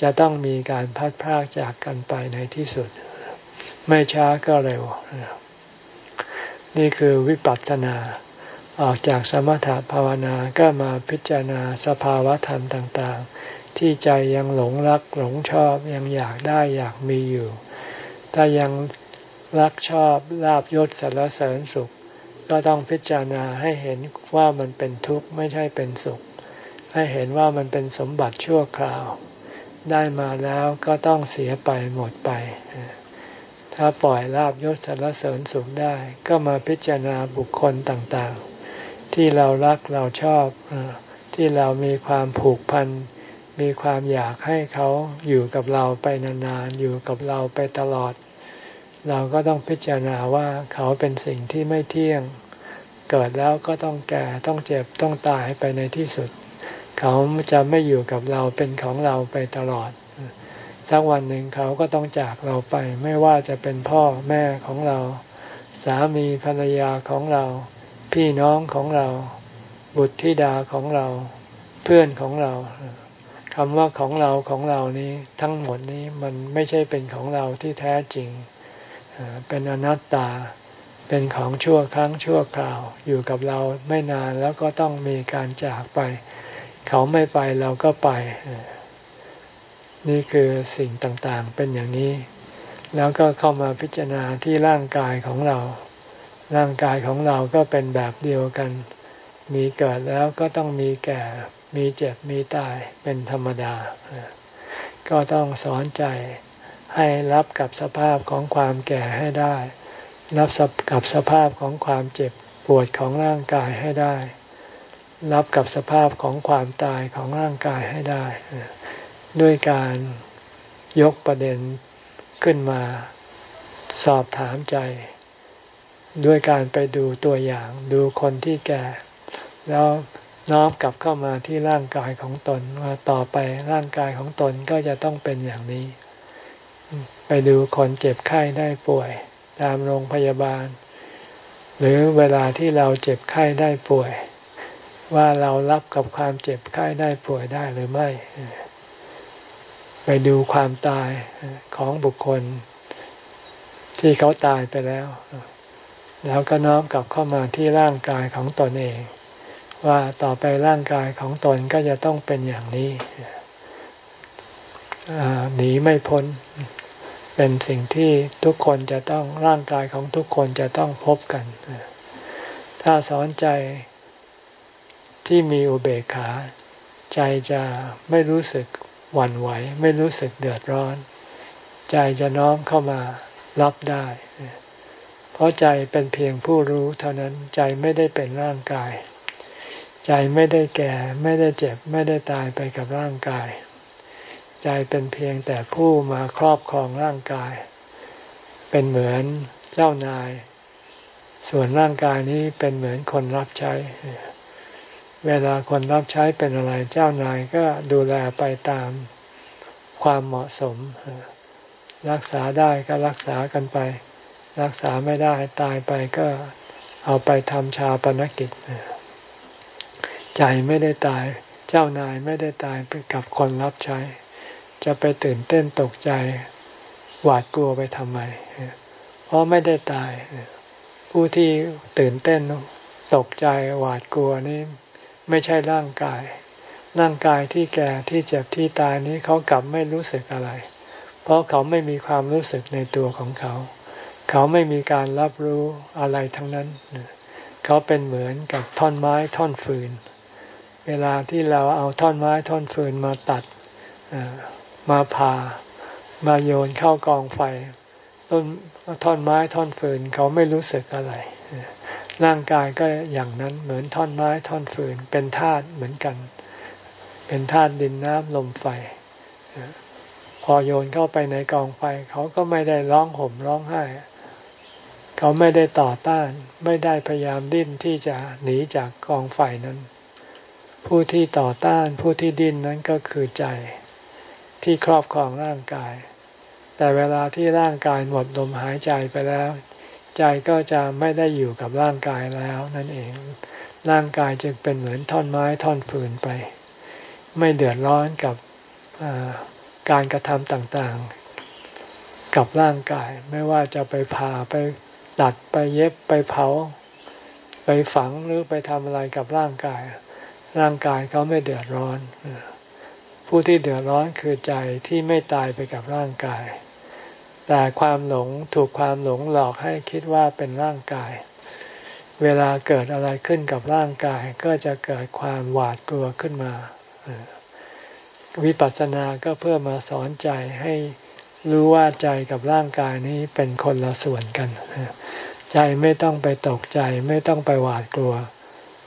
จะต้องมีการพัดพรากจากกันไปในที่สุด ไม่ช้าก็เร็ว นี่คือวิปัสสนาออกจากสมถภาวนาก็มาพิจารณาสภาวะธรรมต่างๆ ที่ใจยังหลงรักหลงชอบยังอยากได้อยากมีอยู่ ถ้ายัง รักชอบลาบยศสารเสริญสุข ก็ต้องพิจารณาให้เห็นว่ามันเป็นทุกข์ไม่ใช่เป็นสุข ให้เห็นว่ามันเป็นสมบัติชั่วคราว ได้มาแล้วก็ต้องเสียไปหมดไป ถ้าปล่อยลาบยศสารเสริญสุขได้ ก็มาพิจารณาบุคคลต่างๆ ที่เรารักเราชอบที่เรามีความผูกพันมีความอยากให้เขาอยู่กับเราไปนานๆ อยู่กับเราไปตลอด เราก็ต้องพิจารณาว่าเขาเป็นสิ่งที่ไม่เที่ยง เกิดแล้วก็ต้องแก่ต้องเจ็บต้องตายไปในที่สุด เขาจะไม่อยู่กับเราเป็นของเราไปตลอด สักวันหนึ่งเขาก็ต้องจากเราไป ไม่ว่าจะเป็นพ่อแม่ของเรา สามีภรรยาของเรา พี่น้องของเรา บุตรธิดาของเรา เพื่อนของเราคำว่าของเราของเรานี้ทั้งหมดนี้มันไม่ใช่เป็นของเราที่แท้จริง เป็นอนัตตา เป็นของชั่วครั้งชั่วคราว อยู่กับเราไม่นานแล้วก็ต้องมีการจากไป เขาไม่ไปเราก็ไป นี่คือสิ่งต่างๆเป็นอย่างนี้ แล้วก็เข้ามาพิจารณาที่ร่างกายของเรา ร่างกายของเราก็เป็นแบบเดียวกัน มีเกิดแล้วก็ต้องมีแก่ มีเจ็บ มีตาย เป็นธรรมดา ก็ต้องสอนใจ ให้รับกับสภาพของความแก่ให้ได้ รับกับสภาพของความเจ็บปวดของร่างกายให้ได้ รับกับสภาพของความตายของร่างกายให้ได้ ด้วยการยกประเด็นขึ้นมาสอบถามใจ ด้วยการไปดูตัวอย่างดูคนที่แก่ แล้วน้อมกลับเข้ามาที่ร่างกายของตนว่าต่อไปร่างกายของตนก็จะต้องเป็นอย่างนี้ ไปดูคนเจ็บไข้ได้ป่วย ตามโรงพยาบาล หรือเวลาที่เราเจ็บไข้ได้ป่วย ว่าเรารับกับความเจ็บไข้ได้ป่วยได้หรือไม่ ไปดูความตายของบุคคล ที่เขาตายไปแล้ว แล้วก็น้อมกลับเข้ามาที่ร่างกายของตนเอง ว่าต่อไปร่างกายของตนก็จะต้องเป็นอย่างนี้ หนีไม่พ้น เป็นสิ่งที่ทุกคนจะต้องร่างกายของทุกคนจะต้องพบกัน ถ้าสอนใจที่มีอุเบกขา ใจจะไม่รู้สึกหวั่นไหว ไม่รู้สึกเดือดร้อน ใจจะน้อมเข้ามารับได้ เพราะใจเป็นเพียงผู้รู้เท่านั้นใจไม่ได้เป็นร่างกาย ใจไม่ได้แก่ ไม่ได้เจ็บ ไม่ได้ตายไปกับร่างกาย ใจเป็นเพียงแต่ผู้มาครอบครองร่างกาย เป็นเหมือนเจ้านาย ส่วนร่างกายนี้เป็นเหมือนคนรับใช้ เวลาคนรับใช้เป็นอะไรเจ้านายก็ดูแลไปตามความเหมาะสม รักษาได้ก็รักษากันไป รักษาไม่ได้ตายไปก็เอาไปทำชาปนกิจใจไม่ได้ตาย เจ้านายไม่ได้ตายไปกับคนรับใช้ จะไปตื่นเต้นตกใจ หวาดกลัวไปทำไม เพราะไม่ได้ตาย ผู้ที่ตื่นเต้นตกใจหวาดกลัวนี่ไม่ใช่ร่างกาย ร่างกายที่แก่ที่เจ็บที่ตายนี้เขากลับไม่รู้สึกอะไร เพราะเขาไม่มีความรู้สึกในตัวของเขา เขาไม่มีการรับรู้อะไรทั้งนั้น เขาเป็นเหมือนกับท่อนไม้ท่อนฟืน เวลาที่เราเอาท่อนไม้ท่อนฟืนมาตัด มาผ่ามาโยนเข้ากองไฟ ต้นท่อนไม้ท่อนฟืนเขาไม่รู้สึกอะไร ร่างกายก็อย่างนั้นเหมือนท่อนไม้ท่อนฟืน เป็นธาตุเหมือนกัน เป็นธาตุดินน้ำลมไฟ พอโยนเข้าไปในกองไฟ เขาก็ไม่ได้ร้องห่มร้องไห้ เขาไม่ได้ต่อต้าน ไม่ได้พยายามดิ้นที่จะหนีจากกองไฟนั้น ผู้ที่ต่อต้านผู้ที่ดิ้นนั้นก็คือใจ ที่ครอบครองร่างกาย แต่เวลาที่ร่างกายหมดลมหายใจไปแล้ว ใจก็จะไม่ได้อยู่กับร่างกายแล้วนั่นเอง ร่างกายจึงเป็นเหมือนท่อนไม้ท่อนฟืนไป ไม่เดือดร้อนกับการกระทำต่างๆ กับร่างกายไม่ว่าจะไปผ่าไปตัดไปเย็บไปเผา ไปฝังหรือไปทำอะไรกับร่างกาย ร่างกายเขาไม่เดือดร้อน ผู้ที่เดือดร้อนคือใจที่ไม่ตายไปกับร่างกาย แต่ความหลงถูกความหลงหลอกให้คิดว่าเป็นร่างกาย เวลาเกิดอะไรขึ้นกับร่างกายก็จะเกิดความหวาดกลัวขึ้นมา วิปัสสนาก็เพื่อมาสอนใจให้รู้ว่าใจกับร่างกายนี้เป็นคนละส่วนกัน ใจไม่ต้องไปตกใจไม่ต้องไปหวาดกลัว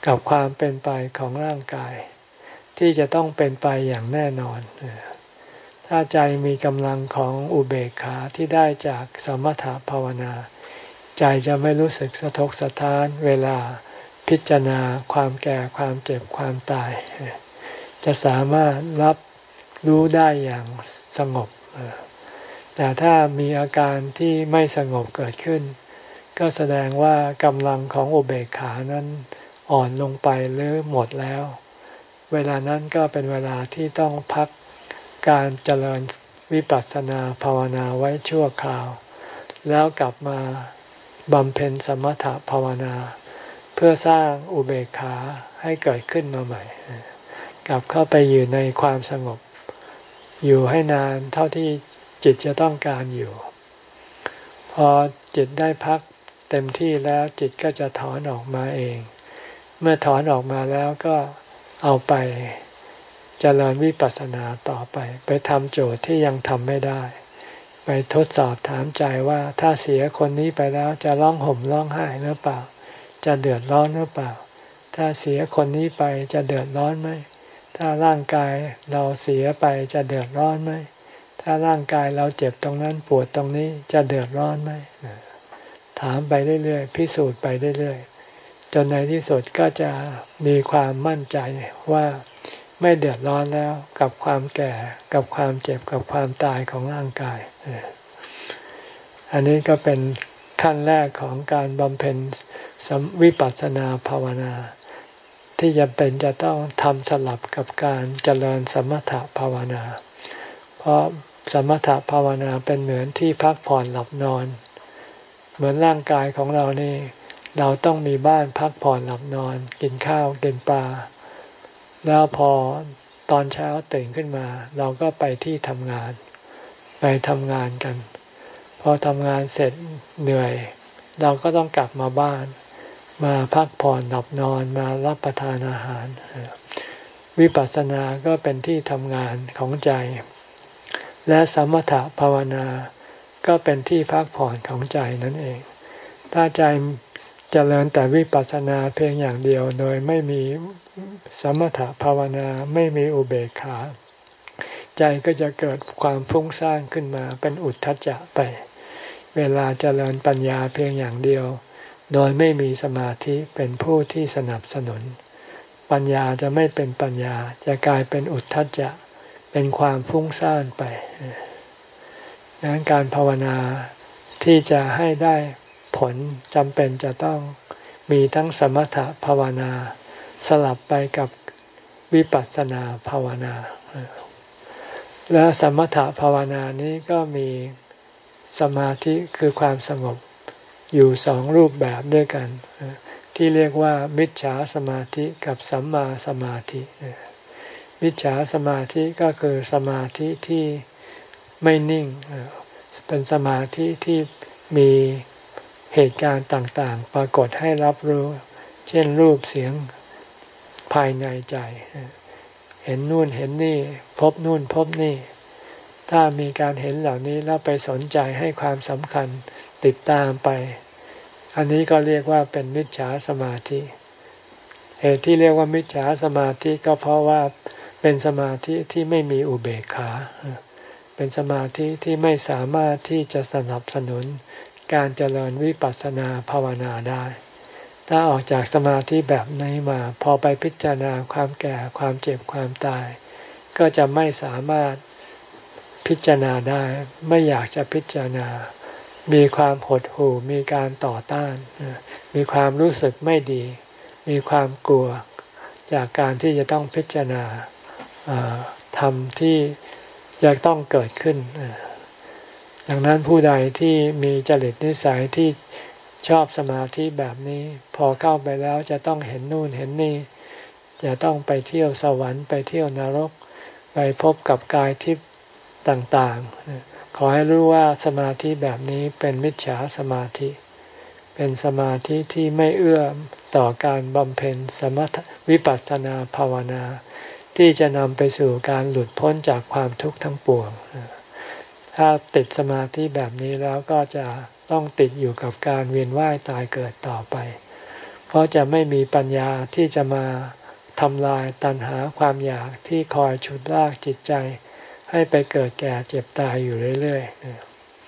กับความเป็นไปของร่างกาย ที่จะต้องเป็นไปอย่างแน่นอน ถ้าใจมีกำลังของอุเบกขาที่ได้จากสมถภาวนา ใจจะไม่รู้สึกสะทกสะท้านเวลาพิจารณาความแก่ความเจ็บความตาย จะสามารถรับรู้ได้อย่างสงบ แต่ถ้ามีอาการที่ไม่สงบเกิดขึ้น ก็แสดงว่ากำลังของอุเบกขานั้นอ่อนลงไปหรือหมดแล้ว เวลานั้นก็เป็นเวลาที่ต้องพักการเจริญวิปัสสนาภาวนาไว้ชั่วคราว แล้วกลับมาบำเพ็ญสมถภาวนา เพื่อสร้างอุเบกขาให้เกิดขึ้นมาใหม่ กลับเข้าไปอยู่ในความสงบ อยู่ให้นานเท่าที่จิตจะต้องการอยู่ พอจิตได้พักเต็มที่แล้วจิตก็จะถอนออกมาเอง เมื่อถอนออกมาแล้วก็ เอาไปจเจริญวิปัสสนาต่อไป ไปทำโจทย์ที่ยังทำไม่ได้ ไปทดสอบถามใจว่าถ้าเสียคนนี้ไปแล้วจะร้องห่มร้องไห้หรือเปล่า จะเดือดร้อนหรือเปล่า ถ้าเสียคนนี้ไปจะเดือดร้อนไหมถ้าร่างกายเราเสียไปจะเดือดร้อนไหมถ้าร่างกายเราเจ็บตรงนั้นปวดตรงนี้จะเดือดร้อนไหมถามไปเรื่อยๆพิสูจน์ไปเรื่อยๆ จนในที่สุดก็จะมีความมั่นใจว่าไม่เดือดร้อนแล้วกับความแก่กับความเจ็บกับความตายของร่างกาย อันนี้ก็เป็นขั้นแรกของการบำเพ็ญวิปัสสนาภาวนา ที่จะเป็นจะต้องทำสลับกับการเจริญสมถภาวนา เพราะสมถภาวนาเป็นเหมือนที่พักผ่อนหลับนอน เหมือนร่างกายของเรานี่ เราต้องมีบ้านพักผ่อนหลับนอน กินข้าวกินปลา แล้วพอตอนเช้าตื่นขึ้นมา เราก็ไปที่ทำงาน ไปทำงานกัน พอทำงานเสร็จเหนื่อย เราก็ต้องกลับมาบ้าน มาพักผ่อนหลับนอนมารับประทานอาหาร วิปัสสนาก็เป็นที่ทำงานของใจ และสมถะภาวนาก็เป็นที่พักผ่อนของใจนั่นเอง ถ้าใจ เจริญแต่วิปัสสนาเพียงอย่างเดียวโดยไม่มีสมถภาวนาไม่มีอุเบกขา ใจก็จะเกิดความฟุ้งซ่านขึ้นมาเป็นอุทธัจจะไป เวลาเจริญปัญญาเพียงอย่างเดียว โดยไม่มีสมาธิเป็นผู้ที่สนับสนุน ปัญญาจะไม่เป็นปัญญาจะกลายเป็นอุทธัจจะเป็นความฟุ้งซ่านไปดังนั้นการภาวนาที่จะให้ได้ ผลจำเป็นจะต้องมีทั้งสมถภาวนา สลับไปกับวิปัสสนาภาวนา และสมถภาวนานี้ก็มีสมาธิคือความสงบอยู่สองรูปแบบด้วยกัน ที่เรียกว่า มิจฉาสมาธิกับสัมมาสมาธิ มิจฉาสมาธิก็คือสมาธิที่ไม่นิ่ง เป็นสมาธิที่มี เหตุการณ์ต่างๆ ปรากฏให้รับรู้ เช่นรูปเสียงภายในใจ เห็นนู่นเห็นนี่ พบนู่นพบนี่ ถ้ามีการเห็นเหล่านี้แล้วไปสนใจให้ความสำคัญติดตามไป อันนี้ก็เรียกว่าเป็นมิจฉาสมาธิ เหตุที่เรียกว่ามิจฉาสมาธิก็เพราะว่าเป็นสมาธิที่ไม่มีอุเบกขา เป็นสมาธิที่ไม่สามารถที่จะสนับสนุน การเจริญวิปัสสนาภาวนาได้ ถ้าออกจากสมาธิแบบนี้มาพอไปพิจารณาความแก่ความเจ็บความตาย ก็จะไม่สามารถพิจารณาได้ ไม่อยากจะพิจารณา มีความหดหู่มีการต่อต้าน มีความรู้สึกไม่ดี มีความกลัวจากการที่จะต้องพิจารณาทำที่จะต้องเกิดขึ้น ดังนั้นผู้ใดที่มีจริตนิสัยที่ชอบสมาธิแบบนี้ พอเข้าไปแล้วจะต้องเห็นนู่นเห็นนี่ จะต้องไปเที่ยวสวรรค์ไปเที่ยวนรก ไปพบกับกายทิพย์ต่างๆ ขอให้รู้ว่าสมาธิแบบนี้เป็นมิจฉาสมาธิ เป็นสมาธิที่ไม่เอื้อต่อการบำเพ็ญสมถวิปัสสนาภาวนา ที่จะนำไปสู่การหลุดพ้นจากความทุกข์ทั้งปวง ถ้าติดสมาธิแบบนี้แล้วก็จะต้องติดอยู่กับการเวียนว่ายตายเกิดต่อไป เพราะจะไม่มีปัญญาที่จะมาทำลายตัณหาความอยากที่คอยฉุดลากจิตใจ ให้ไปเกิดแก่เจ็บตายอยู่เรื่อย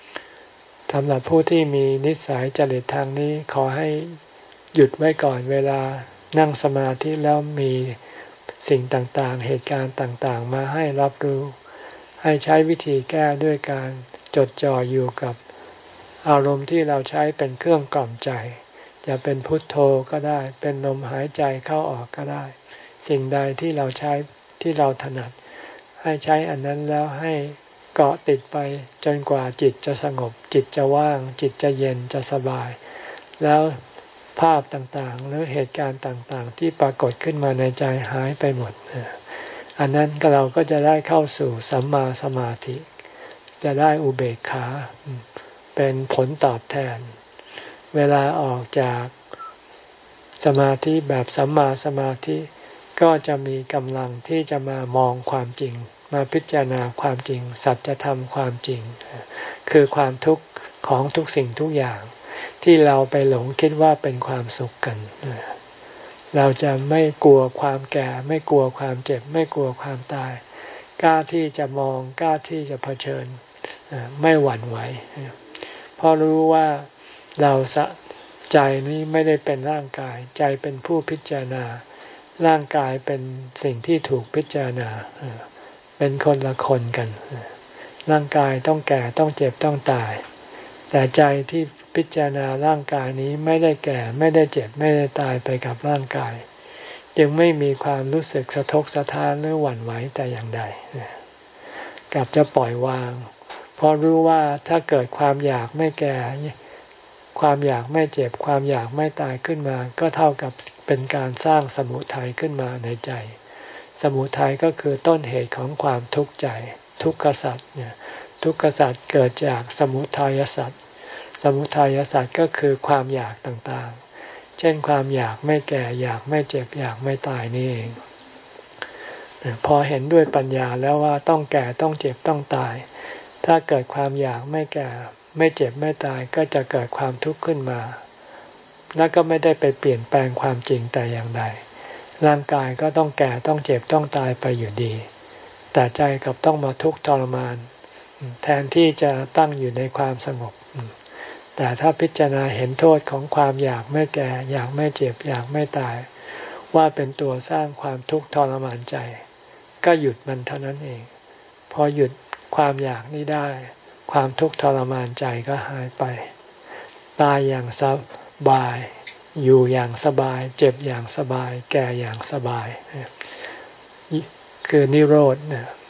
ๆสำหรับผู้ที่มีนิสัยจริตทางนี้ขอให้หยุดไว้ก่อนเวลานั่งสมาธิแล้วมีสิ่งต่างๆ เหตุการณ์ต่างๆ มาให้รับรู้ ให้ใช้วิธีแก้ด้วยการจดจ่ออยู่กับอารมณ์ที่เราใช้เป็นเครื่องกล่อมใจ จะเป็นพุทโธก็ได้ เป็นลมหายใจเข้าออกก็ได้ สิ่งใดที่เราใช้ที่เราถนัด ให้ใช้อันนั้นแล้วให้เกาะติดไปจนกว่าจิตจะสงบ จิตจะว่าง จิตจะเย็นจะสบาย แล้วภาพต่างๆ หรือเหตุการณ์ต่างๆ ที่ปรากฏขึ้นมาในใจหายไปหมด อันนั้นเราก็จะได้เข้าสู่สัมมาสมาธิ จะได้อุเบกขา เป็นผลตอบแทน เวลาออกจากสมาธิแบบสัมมาสมาธิ ก็จะมีกำลังที่จะมามองความจริง มาพิจารณาความจริง สัจธรรมความจริง คือความทุกข์ของทุกสิ่งทุกอย่าง ที่เราไปหลงคิดว่าเป็นความสุขกันเเราจะไม่กลัวความแก่ ไม่กลัวความเจ็บ ไม่กลัวความตาย กล้าที่จะมองกล้าที่จะเผชิญไม่หวั่นไหวเพราะรู้ว่าเราสะใจนี้ไม่ได้เป็นร่างกาย ใจเป็นผู้พิจารณา ร่างกายเป็นสิ่งที่ถูกพิจารณาเป็นคนละคนกัน ร่างกายต้องแก่ต้องเจ็บต้องตาย แต่ใจที่ พิจารณาร่างกายนี้ไม่ได้แก่ไม่ได้เจ็บไม่ได้ตายไปกับร่างกาย จึงไม่มีความรู้สึกสะทกสะท้านหรือหวั่นไหวแต่อย่างใดกลับจะปล่อยวาง เพราะรู้ว่าถ้าเกิดความอยากไม่แก่ ความอยากไม่เจ็บ ความอยากไม่ตายขึ้นมา ก็เท่ากับเป็นการสร้างสมุทัยขึ้นมาในใจ สมุทัยก็คือต้นเหตุของความทุกข์ใจ ทุกขสัตว์เนี่ยทุกขสัตว์เกิดจากสมุทัยสัตว์ สมุทัยสัตว์ก็คือความอยากต่างๆ เช่นความอยากไม่แก่ อยากไม่เจ็บ อยากไม่ตายนี่เอง พอเห็นด้วยปัญญาแล้วว่าต้องแก่ต้องเจ็บต้องตาย ถ้าเกิดความอยากไม่แก่ ไม่เจ็บไม่ตายก็จะเกิดความทุกข์ขึ้นมา แล้วก็ไม่ได้ไปเปลี่ยนแปลงความจริงแต่อย่างใด ร่างกายก็ต้องแก่ต้องเจ็บต้องตายไปอยู่ดี แต่ใจกับต้องมาทุกข์ทรมาน แทนที่จะตั้งอยู่ในความสงบ แต่ถ้าพิจารณาเห็นโทษของความอยากไม่แก่ อยากไม่เจ็บ อยากไม่ตาย ว่าเป็นตัวสร้างความทุกข์ทรมานใจ ก็หยุดมันเท่านั้นเอง พอหยุดความอยากนี้ได้ ความทุกข์ทรมานใจก็หายไป ตายอย่างสบาย อยู่อย่างสบาย เจ็บอย่างสบาย แก่อย่างสบาย คือนิโรธ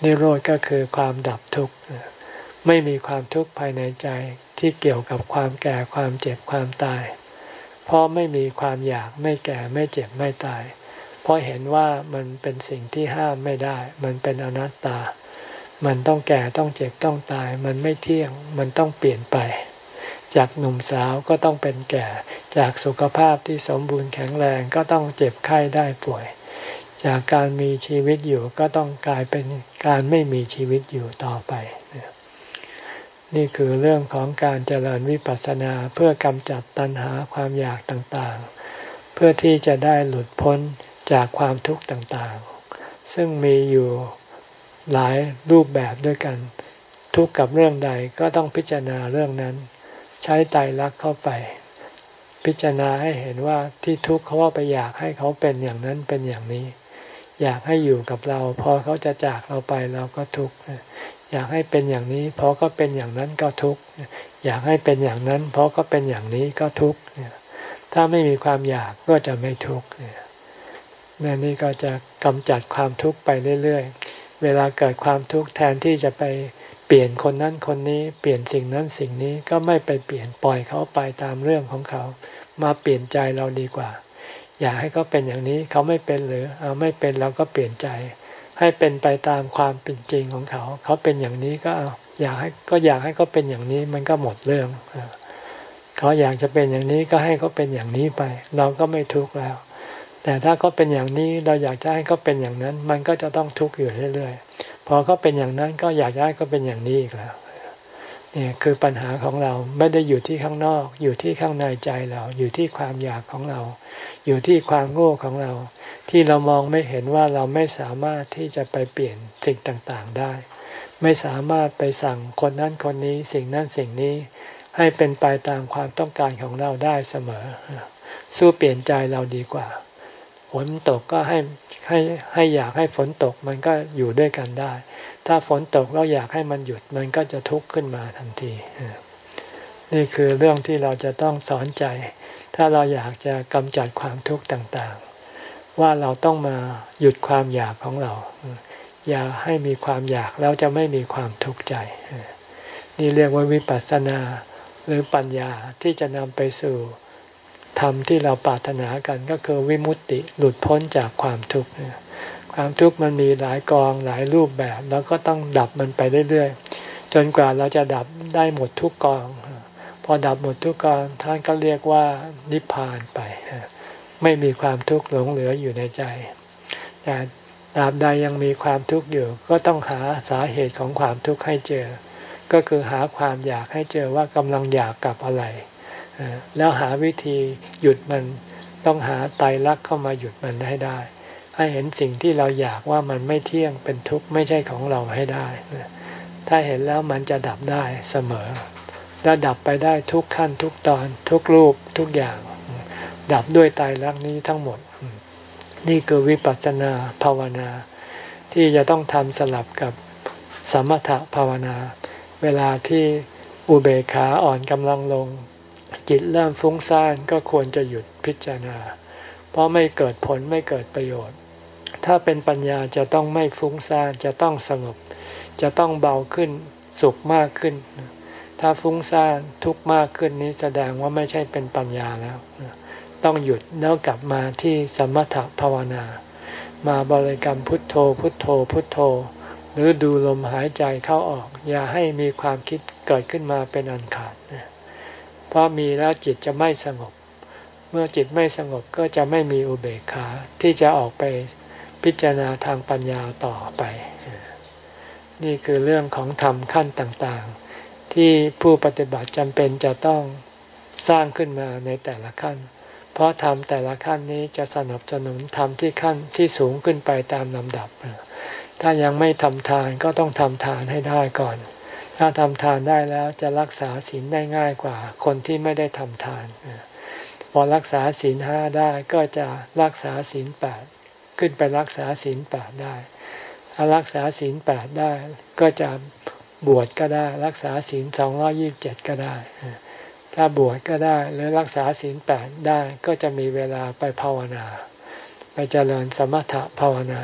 นิโรธก็คือความดับทุกข์ไม่มีความทุกข์ภายในใจ ที่เกี่ยวกับความแก่ความเจ็บความตาย เพราะไม่มีความอยากไม่แก่ไม่เจ็บไม่ตาย เพราะเห็นว่ามันเป็นสิ่งที่ห้ามไม่ได้ มันเป็นอนัตตา มันต้องแก่ต้องเจ็บต้องตาย มันไม่เที่ยงมันต้องเปลี่ยนไป จากหนุ่มสาวก็ต้องเป็นแก่ จากสุขภาพที่สมบูรณ์แข็งแรงก็ต้องเจ็บไข้ได้ป่วย จากการมีชีวิตอยู่ก็ต้องกลายเป็นการไม่มีชีวิตอยู่ต่อไปนี่ นี่คือเรื่องของการเจริญวิปัสสนาเพื่อกำจัดตัณหาความอยากต่างๆ เพื่อที่จะได้หลุดพ้นจากความทุกข์ต่างๆ ซึ่งมีอยู่หลายรูปแบบด้วยกัน ทุกกับเรื่องใดก็ต้องพิจารณาเรื่องนั้น ใช้ไตรลักษณ์เข้าไป พิจารณาให้เห็นว่าที่ทุกข์เขาว่าไปอยากให้เขาเป็นอย่างนั้นเป็นอย่างนี้ อยากให้อยู่กับเรา พอเขาจะจากเราไปเราก็ทุกข์อยากให้เป็นอย่างนี้พอก็เป็นอย่างนั้นก็ทุกข์อยากให้เป็นอย่างนั้นเพราะก็เป็นอย่างนี้ก็ทุกข์ถ้าไม่มีความอยากก็จะไม่ทุกข์เนี่ยนี่ก็จะกำจัดความทุกข์ไปเรื่อยๆ เวลาเกิดความทุกข์แทนที่จะไปเปลี่ยนคนนั้นคนนี้เปลี่ยนสิ่งนั้นสิ่งนี้ก็ไม่ไปเปลี่ยนปล่อยเขาไปตามเรื่องของเขา มาเปลี่ยนใจเราดีกว่า อยากให้เขาเป็นอย่างนี้เขาไม่เป็นหรือเอาไม่เป็นเราก็เปลี่ยนใจ ให้เป็นไปตามความเป็นจริงของเขา เขาเป็นอย่างนี้ก็เอาอยากให้ก็อยากให้เขาเป็นอย่างนี้มันก็หมดเรื่องเขาอยากจะเป็นอย่างนี้ก็ให้เขาเป็นอย่างนี้ไป เราก็ไม่ทุกข์แล้ว แต่ถ้าเขาเป็นอย่างนี้เราอยากจะให้เขาเป็นอย่างนั้น มันก็จะต้องทุกข์อยู่เรื่อยๆพอเขาเป็นอย่างนั้นก็อยากให้เขาเป็นอย่างนี้อีกแล้ว เนี่ยคือปัญหาของเราไม่ได้อยู่ที่ข้างนอก อยู่ที่ข้างในใจเรา อยู่ที่ความอยากของเรา อยู่ที่ความโง่ของเรา ที่เรามองไม่เห็นว่าเราไม่สามารถที่จะไปเปลี่ยนสิ่งต่างๆได้ ไม่สามารถไปสั่งคนนั้นคนนี้สิ่งนั้นสิ่งนี้ ให้เป็นไปตามความต้องการของเราได้เสมอ สู้เปลี่ยนใจเราดีกว่า ฝนตกก็ให้ให้ให้อยากให้ฝนตกมันก็อยู่ด้วยกันได้ ถ้าฝนตกเราอยากให้มันหยุดมันก็จะทุกข์ขึ้นมาทันที นี่คือเรื่องที่เราจะต้องสอนใจ ถ้าเราอยากจะกำจัดความทุกข์ต่างๆ ว่าเราต้องมาหยุดความอยากของเรา อย่าให้มีความอยากแล้วจะไม่มีความทุกข์ใจ นี่เรียกว่าวิปัสสนาหรือปัญญาที่จะนำไปสู่ธรรมที่เราปรารถนากันก็คือวิมุตติหลุดพ้นจากความทุกข์ ความทุกข์มันมีหลายกองหลายรูปแบบ แล้วก็ต้องดับมันไปเรื่อยๆ จนกว่าเราจะดับได้หมดทุกกอง พอดับหมดทุกข์ก็ท่านก็เรียกว่านิพพานไป ไม่มีความทุกข์หลงเหลืออยู่ในใจแต่ตราบใดยังมีความทุกข์อยู่ ก็ต้องหาสาเหตุของความทุกข์ให้เจอ ก็คือหาความอยากให้เจอว่ากำลังอยากกับอะไร แล้วหาวิธีหยุดมันต้องหาไตรลักษณ์เข้ามาหยุดมันให้ได้ ให้เห็นสิ่งที่เราอยากว่ามันไม่เที่ยงเป็นทุกข์ไม่ใช่ของเราให้ได้ ถ้าเห็นแล้วมันจะดับได้เสมอ และดับไปได้ทุกขั้นทุกตอนทุกรูปทุกอย่าง ดับด้วยไตรลักนี้ทั้งหมด นี่คือวิปัสสนาภาวนา ที่จะต้องทำสลับกับสมถภาวนา เวลาที่อุเบกขาอ่อนกำลังลง จิตเริ่มฟุ้งซ่านก็ควรจะหยุดพิจารณา เพราะไม่เกิดผลไม่เกิดประโยชน์ ถ้าเป็นปัญญาจะต้องไม่ฟุ้งซ่านจะต้องสงบ จะต้องเบาขึ้นสุขมากขึ้น ถ้าฟุ้งซ่านทุกข์มากขึ้นนี้แสดงว่าไม่ใช่เป็นปัญญาแล้ว ต้องหยุดแล้วกลับมาที่สมถภาวนา มาบริกรรมพุทโธ พุทโธ พุทโธ หรือดูลมหายใจเข้าออก อย่าให้มีความคิดเกิดขึ้นมาเป็นอันขาดเพราะมีแล้วจิตจะไม่สงบ เมื่อจิตไม่สงบก็จะไม่มีอุเบกขาที่จะออกไปพิจารณาทางปัญญาต่อไป นี่คือเรื่องของธรรมขั้นต่างๆ ที่ผู้ปฏิบัติจำเป็นจะต้องสร้างขึ้นมาในแต่ละขั้น เพราะทำแต่ละขั้นนี้จะสนับสนุนทำที่ขั้นที่สูงขึ้นไปตามลำดับ ถ้ายังไม่ทำทานก็ต้องทำทานให้ได้ก่อน ถ้าทำทานได้แล้วจะรักษาศีลได้ง่ายกว่าคนที่ไม่ได้ทำทาน พอรักษาศีลห้าได้ก็จะรักษาศีลแปดขึ้นไปรักษาศีลแปดได้ถ้ารักษาศีลแปดได้ ก็จะบวชก็ได้ รักษาศีลสองร้อยี่บเจ็ดก็ได้ ถ้าบวชก็ได้หรือรักษาศีลแปดได้ก็จะมีเวลาไปภาวนา ไปเจริญสมถะภาวนา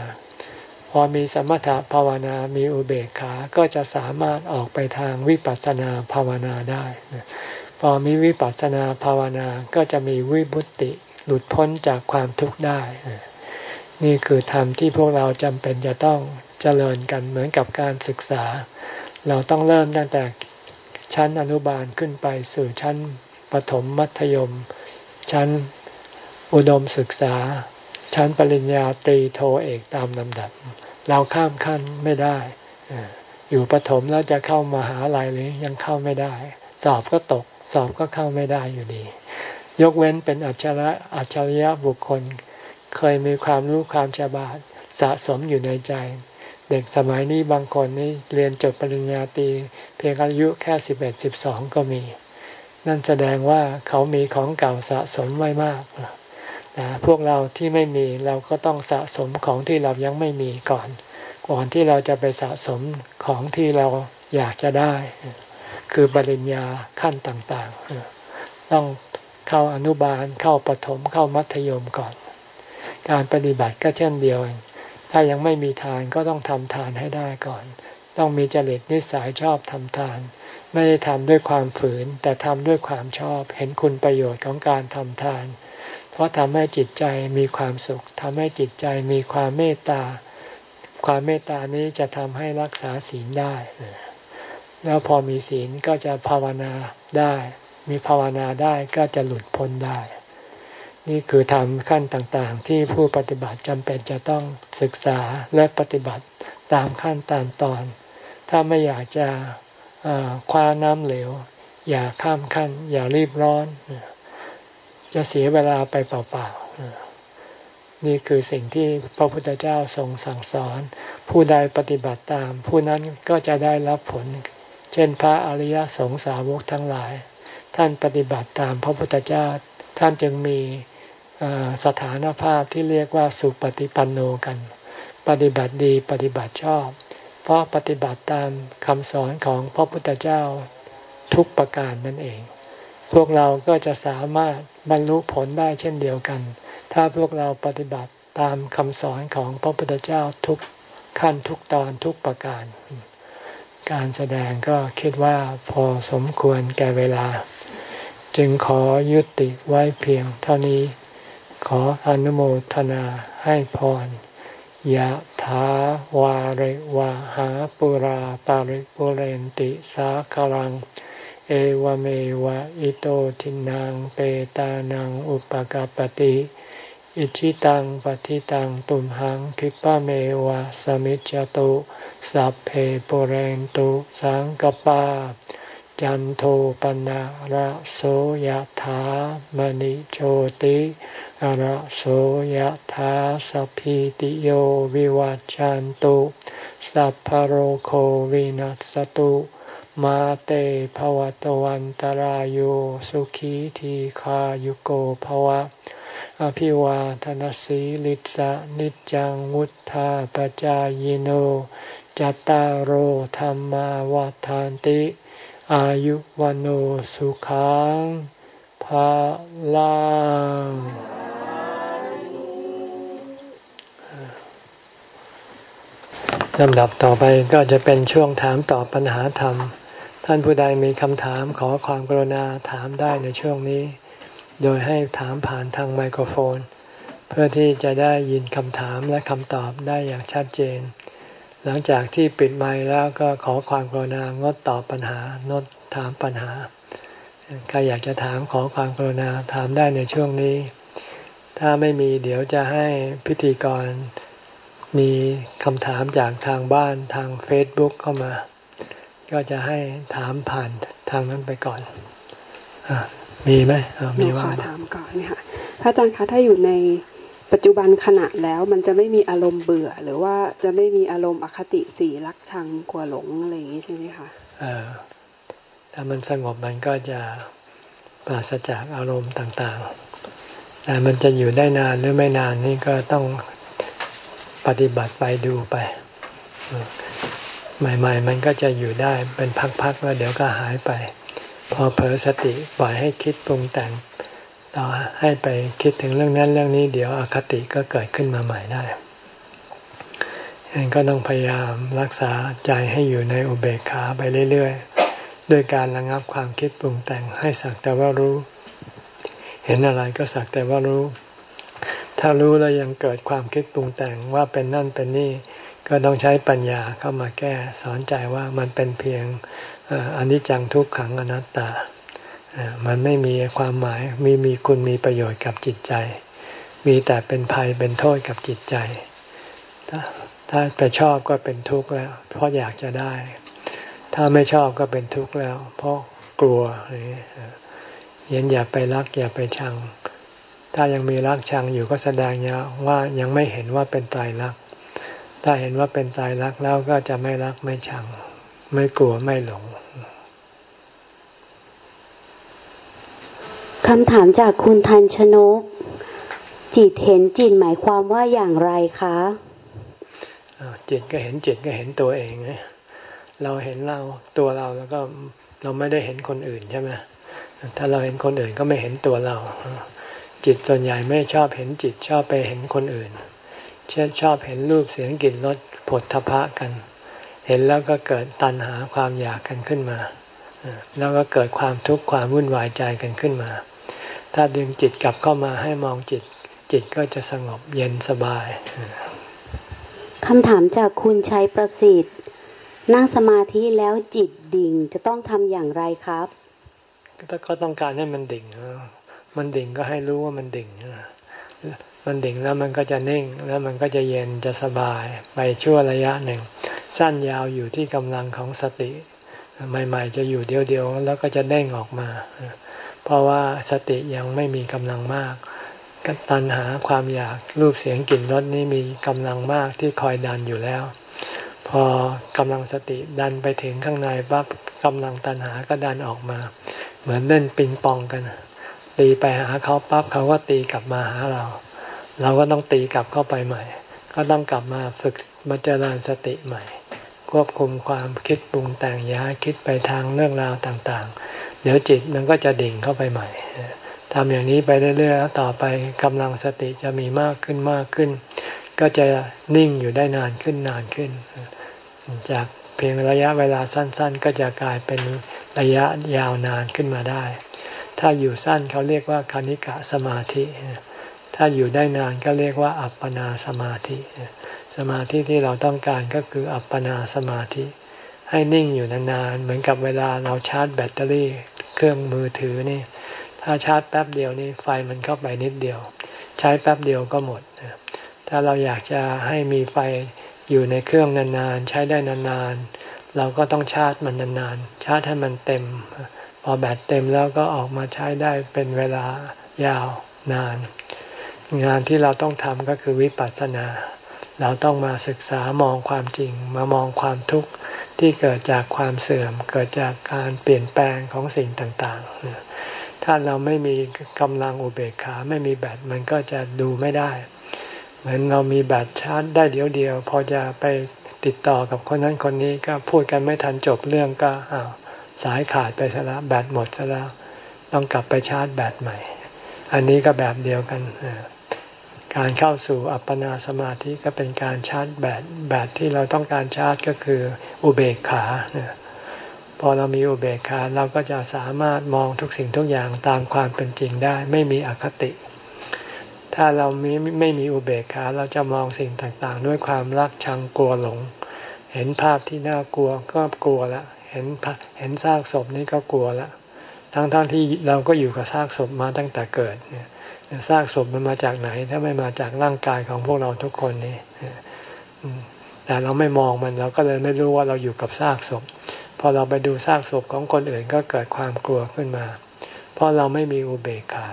พอมีสมถะภาวนามีอุเบกขา ก็จะสามารถออกไปทางวิปัสสนาภาวนาได้ พอมีวิปัสสนาภาวนาก็จะมีวิบุติหลุดพ้นจากความทุกข์ได้ นี่คือธรรมที่พวกเราจำเป็นจะต้องเจริญกันเหมือนกับการศึกษา เราต้องเริ่มตั้งแต่ชั้นอนุบาลขึ้นไปสู่ชั้นปถมมัธยม ชั้นอุดมศึกษา ชั้นปริญญาตรีโทเอกตามลำดับ เราข้ามขั้นไม่ได้อยู่ปถมแล้วจะเข้ามาหาลัยหรือยังเข้าไม่ได้ สอบก็ตก สอบก็เข้าไม่ได้อยู่ดี ยกเว้นเป็นอัจฉริอัจฉริยะบุคคล เคยมีความรู้ความฉลาดสะสมอยู่ในใจ เด็กสมัยนี้บางคนนี่เรียนจบปริญญาตรีเพียงอายุแค่สิบเอ็ดสิบสองก็มี นั่นแสดงว่าเขามีของเก่าสะสมไว้มากแต่พวกเราที่ไม่มีเราก็ต้องสะสมของที่เรายังไม่มีก่อน ก่อนที่เราจะไปสะสมของที่เราอยากจะได้ คือปริญญาขั้นต่างๆ ต้องเข้าอนุบาลเข้าปถมเข้ามัธยมก่อน การปฏิบัติก็เช่นเดียวถ้ายังไม่มีทานก็ต้องทำทานให้ได้ก่อน ต้องมีจริตนิสัยชอบทำทาน ไม่ได้ทำด้วยความฝืน แต่ทำด้วยความชอบเห็นคุณประโยชน์ของการทำทาน เพราะทำให้จิตใจมีความสุขทำให้จิตใจมีความเมตตา ความเมตตานี้จะทำให้รักษาศีลได้ แล้วพอมีศีลก็จะภาวนาได้ มีภาวนาได้ก็จะหลุดพ้นได้ นี่คือทำขั้นต่างๆ ที่ผู้ปฏิบัติจำเป็นจะต้องศึกษาและปฏิบัติตามขั้นตามตอน ถ้าไม่อยากจะคว้าน้ำเหลว อย่าข้ามขั้น อย่ารีบร้อน จะเสียเวลาไปเปล่าๆ นี่คือสิ่งที่พระพุทธเจ้าทรงสั่งสอน ผู้ใดปฏิบัติตาม ผู้นั้นก็จะได้รับผล เช่นพระอริยสงสาวกทั้งหลาย ท่านปฏิบัติตามพระพุทธเจ้า ท่านจึงมีสถานภาพที่เรียกว่าสุปฏิปันโนกัน ปฏิบัติดีปฏิบัติชอบ เพราะปฏิบัติตามคำสอนของพระพุทธเจ้าทุกประการนั่นเอง พวกเราก็จะสามารถบรรลุผลได้เช่นเดียวกัน ถ้าพวกเราปฏิบัติตามคำสอนของพระพุทธเจ้าทุกขั้นทุกตอนทุกประการ การแสดงก็คิดว่าพอสมควรแก่เวลา จึงขอยุติไว้เพียงเท่านี้ ขออนุโมทนาให้พรยะถาวาริวาหาปุราปาริปุเรนติสาคลัง เอวเมวะอิโตทินังเปตานังอุปกาปติ อิชิตังปฏิตังตุมหังคิปะเมวะสมิจจตุสัพเพปเรนตุสังกปาจันโทปนะระโสยธามณิโชติระโสยธาสัพพิติโยวิวัจจันตุสัพพโรโควินัสตุมาเตภวตวันตารโยสุขีทีขายุโกภวะ อภิวาทนสีลิสะนิจังวุธาปจายโนจตารโหธรรมวาทานติ อายุวันโอสุขังภาลังลำดับต่อไปก็จะเป็นช่วงถามตอบปัญหาธรรม ท่านผู้ใดมีคำถามขอความกรุณาถามได้ในช่วงนี้ โดยให้ถามผ่านทางไมโครโฟน เพื่อที่จะได้ยินคำถามและคำตอบได้อย่างชัดเจน หลังจากที่ปิดไมค์แล้วก็ขอความกรุณางดตอบปัญหางดถามปัญหาใครอยากจะถามขอความกรุณาถามได้ในช่วงนี้ ถ้าไม่มีเดี๋ยวจะให้พิธีกรมีคำถามจากทางบ้านทาง Facebook เข้ามา ก็จะให้ถามผ่านทางนั้นไปก่อนอ มีไหมมีว่าถามก่อนค่ะพระอาจารย์คะถ้าอยู่ในปัจจุบันขณะแล้วมันจะไม่มีอารมณ์เบื่อ หรือว่าจะไม่มีอารมณ์อคติสีรักชังกลัวหลงอะไรอย่างนี้ใช่ไหมคะเออถ้ามันสงบมันก็จะปราศจากอารมณ์ต่างๆ แต่มันจะอยู่ได้นานหรือไม่นานนี่ก็ต้องปฏิบัติไปดูไปใหม่ ๆ มันก็จะอยู่ได้เป็นพักๆแล้วเดี๋ยวก็หายไป พอเผลอสติปล่อยให้คิดปรุงแต่งต่อให้ไปคิดถึงเรื่องนั้นเรื่องนี้เดี๋ยวอคติก็เกิดขึ้นมาใหม่ได้ฉะนั้นก็ต้องพยายามรักษาใจให้อยู่ในอุเบกขาไปเรื่อยๆด้วยการระงับความคิดปรุงแต่งให้สักแต่ว่ารู้ เห็นอะไรก็สักแต่ว่ารู้ ถ้ารู้แล้วยังเกิดความคิดปรุงแต่งว่าเป็นนั่นเป็นนี่ ก็ต้องใช้ปัญญาเข้ามาแก้สอนใจว่ามันเป็นเพียง อันิจจังทุกขังอนัตตา มันไม่มีความหมายมีมีคุณมีประโยชน์กับจิตใจ มีแต่เป็นภัยเป็นโทษกับจิตใจ ถ้าถ้าไปชอบก็เป็นทุกข์แล้ว เพราะอยากจะได้ ถ้าไม่ชอบก็เป็นทุกข์แล้ว เพราะกลัวยันอย่าไปรักอย่าไปชัง ถ้ายังมีรักชังอยู่ก็แสดงว่ายังไม่เห็นว่าเป็นตายรัก ถ้าเห็นว่าเป็นตายรักแล้วก็จะไม่รักไม่ชัง ไม่กลัวไม่หลงคำถามจากคุณทันชนก จิตเห็นจิตหมายความว่าอย่างไรคะจิตก็เห็นจิตก็เห็นตัวเองเราเห็นเราตัวเราแล้วก็เราไม่ได้เห็นคนอื่นใช่ไหมถ้าเราเห็นคนอื่นก็ไม่เห็นตัวเรา จิตส่วนใหญ่ไม่ชอบเห็นจิตชอบไปเห็นคนอื่น เช่นชอบเห็นรูปเสียงกลิ่นรสผลทพะกัน เห็นแล้วก็เกิดตัณหาความอยากกันขึ้นมา แล้วก็เกิดความทุกข์ความวุ่นวายใจกันขึ้นมา ถ้าดึงจิตกลับเข้ามาให้มองจิต จิตก็จะสงบเย็นสบายคำถามจากคุณชัยประสิทธิ์ นั่งสมาธิแล้วจิตดิ่งจะต้องทำอย่างไรครับก็ต้องการให้มันดิ่ง มันดิ่งก็ให้รู้ว่ามันดิ่ง มันดิ่งแล้วมันก็จะนิ่ง แล้วมันก็จะเย็นจะสบายไปชั่วระยะหนึ่ง สั้นยาวอยู่ที่กำลังของสติ ใหม่ ๆ จะอยู่เดียวๆแล้วก็จะเด้งออกมา เพราะว่าสติยังไม่มีกำลังมากตัณหาความอยากรูปเสียงกลิ่นรสนี้มีกำลังมากที่คอยดันอยู่แล้ว พอกำลังสติดันไปถึงข้างในปั๊บกำลังตัณหาก็ดันออกมา เหมือนเล่นปิงปองกันตีไปหาเขาปั๊บเขาก็ตีกลับมาหาเรา เราก็ต้องตีกลับเข้าไปใหม่ ก็ต้องกลับมาฝึกมาเจริญสติใหม่ ควบคุมความคิดปรุงแต่งย้ายคิดไปทางเรื่องราวต่างๆ เดี๋ยวจิตมันก็จะดิ่งเข้าไปใหม่ทำอย่างนี้ไปเรื่อยๆต่อไปกำลังสติจะมีมากขึ้นมากขึ้น ก็จะนิ่งอยู่ได้นานขึ้นนานขึ้น จากเพียงระยะเวลาสั้น ๆ ก็จะกลายเป็นระยะยาวนานขึ้นมาได้ ถ้าอยู่สั้นเขาเรียกว่าคณิกะสมาธิ ถ้าอยู่ได้นานก็เรียกว่า อัปปนาสมาธิ สมาธิที่เราต้องการก็คืออัปปนาสมาธิ ให้นิ่งอยู่นานๆ เหมือนกับเวลาเราชาร์จแบตเตอรี่เครื่องมือถือนี่ ถ้าชาร์จแป๊บเดียวนี่ไฟมันเข้าไปนิดเดียว ใช้แป๊บเดียวก็หมด ถ้าเราอยากจะให้มีไฟอยู่ในเครื่องนานๆ ใช้ได้นานๆ เราก็ต้องชาร์จมันนานๆ ชาร์จให้มันเต็ม พอแบตเต็มแล้วก็ออกมาใช้ได้เป็นเวลายาวนาน งานที่เราต้องทำก็คือวิปัสสนา เราต้องมาศึกษามองความจริง มามองความทุกข์ที่เกิดจากความเสื่อม เกิดจากการเปลี่ยนแปลงของสิ่งต่างๆ ถ้าเราไม่มีกำลังอุเบกขาไม่มีแบตมันก็จะดูไม่ได้ เหมือนเรามีแบตชาร์จได้เดียวเดียว พอจะไปติดต่อกับคนนั้นคนนี้ก็พูดกันไม่ทันจบเรื่องก็อ้าวสายขาดไปซะแล้วแบตหมดซะแล้ว ต้องกลับไปชาร์จแบตใหม่ อันนี้ก็แบบเดียวกัน การเข้าสู่อัปปนาสมาธิก็เป็นการชาร์จแบตแบตที่เราต้องการชาร์จก็คืออุเบกขาพอเรามีอุเบกขาเราก็จะสามารถมองทุกสิ่งทุกอย่างตามความเป็นจริงได้ ไม่มีอคติ ถ้าเราไม่ไม่มีอุเบกขาเราจะมองสิ่งต่างๆ ด้วยความรักชังกลัวหลง เห็นภาพที่น่ากลัวก็กลัวละ เห็นเห็นซากศพนี่ก็กลัวละ ทั้งๆทที่เราก็อยู่กับซากศพมาตั้งแต่เกิดเนี่ย ซากศพมันมาจากไหน ถ้าไม่มาจากร่างกายของพวกเราทุกคนนี่แต่เราไม่มองมันเราก็เลยไม่รู้ว่าเราอยู่กับซากศพพอเราไปดูซากศพของคนอื่นก็เกิดความกลัวขึ้นมา เพราะเราไม่มีอุเบกขา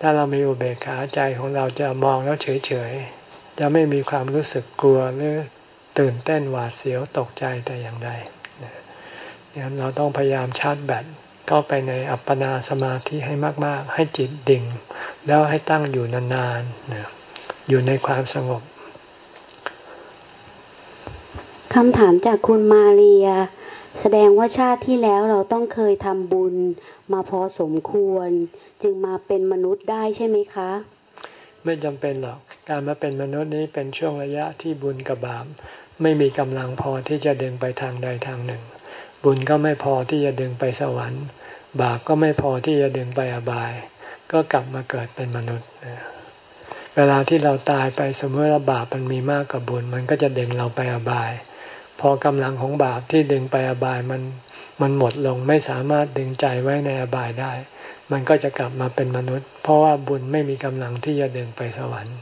ถ้าเรามีอุเบกขาใจของเราจะมองแล้วเฉยๆจะไม่มีความรู้สึกกลัวหรือตื่นเต้นหวาดเสียวตกใจแต่อย่างใดเนี่ยเราต้องพยายามชาร์จแบตเข้าไปในอัปปนาสมาธิให้มาก ๆ ให้จิตดิ่ง แล้วให้ตั้งอยู่นานๆอยู่ในความสงบคำถามจากคุณมาเรีย แสดงว่าชาติที่แล้วเราต้องเคยทำบุญมาพอสมควร จึงมาเป็นมนุษย์ได้ใช่ไหมคะ ไม่จำเป็นหรอก การมาเป็นมนุษย์นี้เป็นช่วงระยะที่บุญกับบาปไม่มีกำลังพอที่จะดึงไปทางใดทางหนึ่ง บุญก็ไม่พอที่จะดึงไปสวรรค์ บาปก็ไม่พอที่จะดึงไปอบาย ก็กลับมาเกิดเป็นมนุษย์ เวลาที่เราตายไปสมมติว่าบาปมันมีมากกว่าบุญ มันก็จะดึงเราไปอบาย พอกำลังของบาปที่ดึงไปอบายมันมันหมดลงไม่สามารถดึงใจไว้ในอบายได้ มันก็จะกลับมาเป็นมนุษย์ เพราะว่าบุญไม่มีกำลังที่จะดึงไปสวรรค์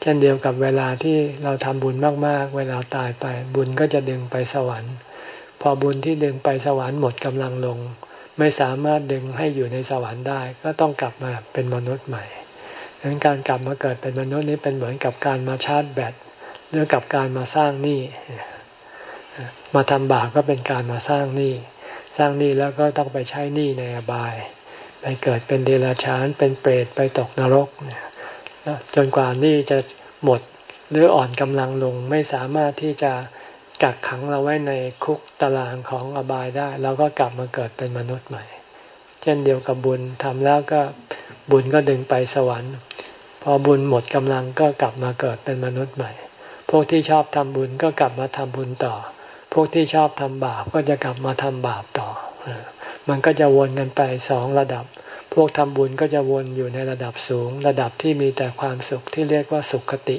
เช่นเดียวกับเวลาที่เราทำบุญมากๆ เวลาตายไป บุญก็จะดึงไปสวรรค์ พอบุญที่ดึงไปสวรรค์หมดกำลังลง ไม่สามารถดึงให้อยู่ในสวรรค์ได้ ก็ต้องกลับมาเป็นมนุษย์ใหม่ดังนั้นการกลับมาเกิดเป็นมนุษย์นี้เป็นเหมือนกับการมาชาร์จแบตหรือกับการมาสร้างหนี้มาทำบาปก็เป็นการมาสร้างหนี้สร้างหนี้แล้วก็ต้องไปใช้หนี้ในอบาย ไปเกิดเป็นเดรัจฉานเป็นเปรตไปตกนรกเนี่ยจนกว่านี่จะหมดหรืออ่อนกำลังลงไม่สามารถที่จะ กักขังเราไว้ในคุกตารางของอบายได้ เราก็กลับมาเกิดเป็นมนุษย์ใหม่ เช่นเดียวกับบุญทำแล้วก็บุญก็ดึงไปสวรรค์ พอบุญหมดกำลังก็กลับมาเกิดเป็นมนุษย์ใหม่ พวกที่ชอบทำบุญก็กลับมาทำบุญต่อ พวกที่ชอบทำบาปก็จะกลับมาทำบาปต่อ มันก็จะวนกันไปสองระดับ พวกทำบุญก็จะวนอยู่ในระดับสูง ระดับที่มีแต่ความสุขที่เรียกว่าสุขคติ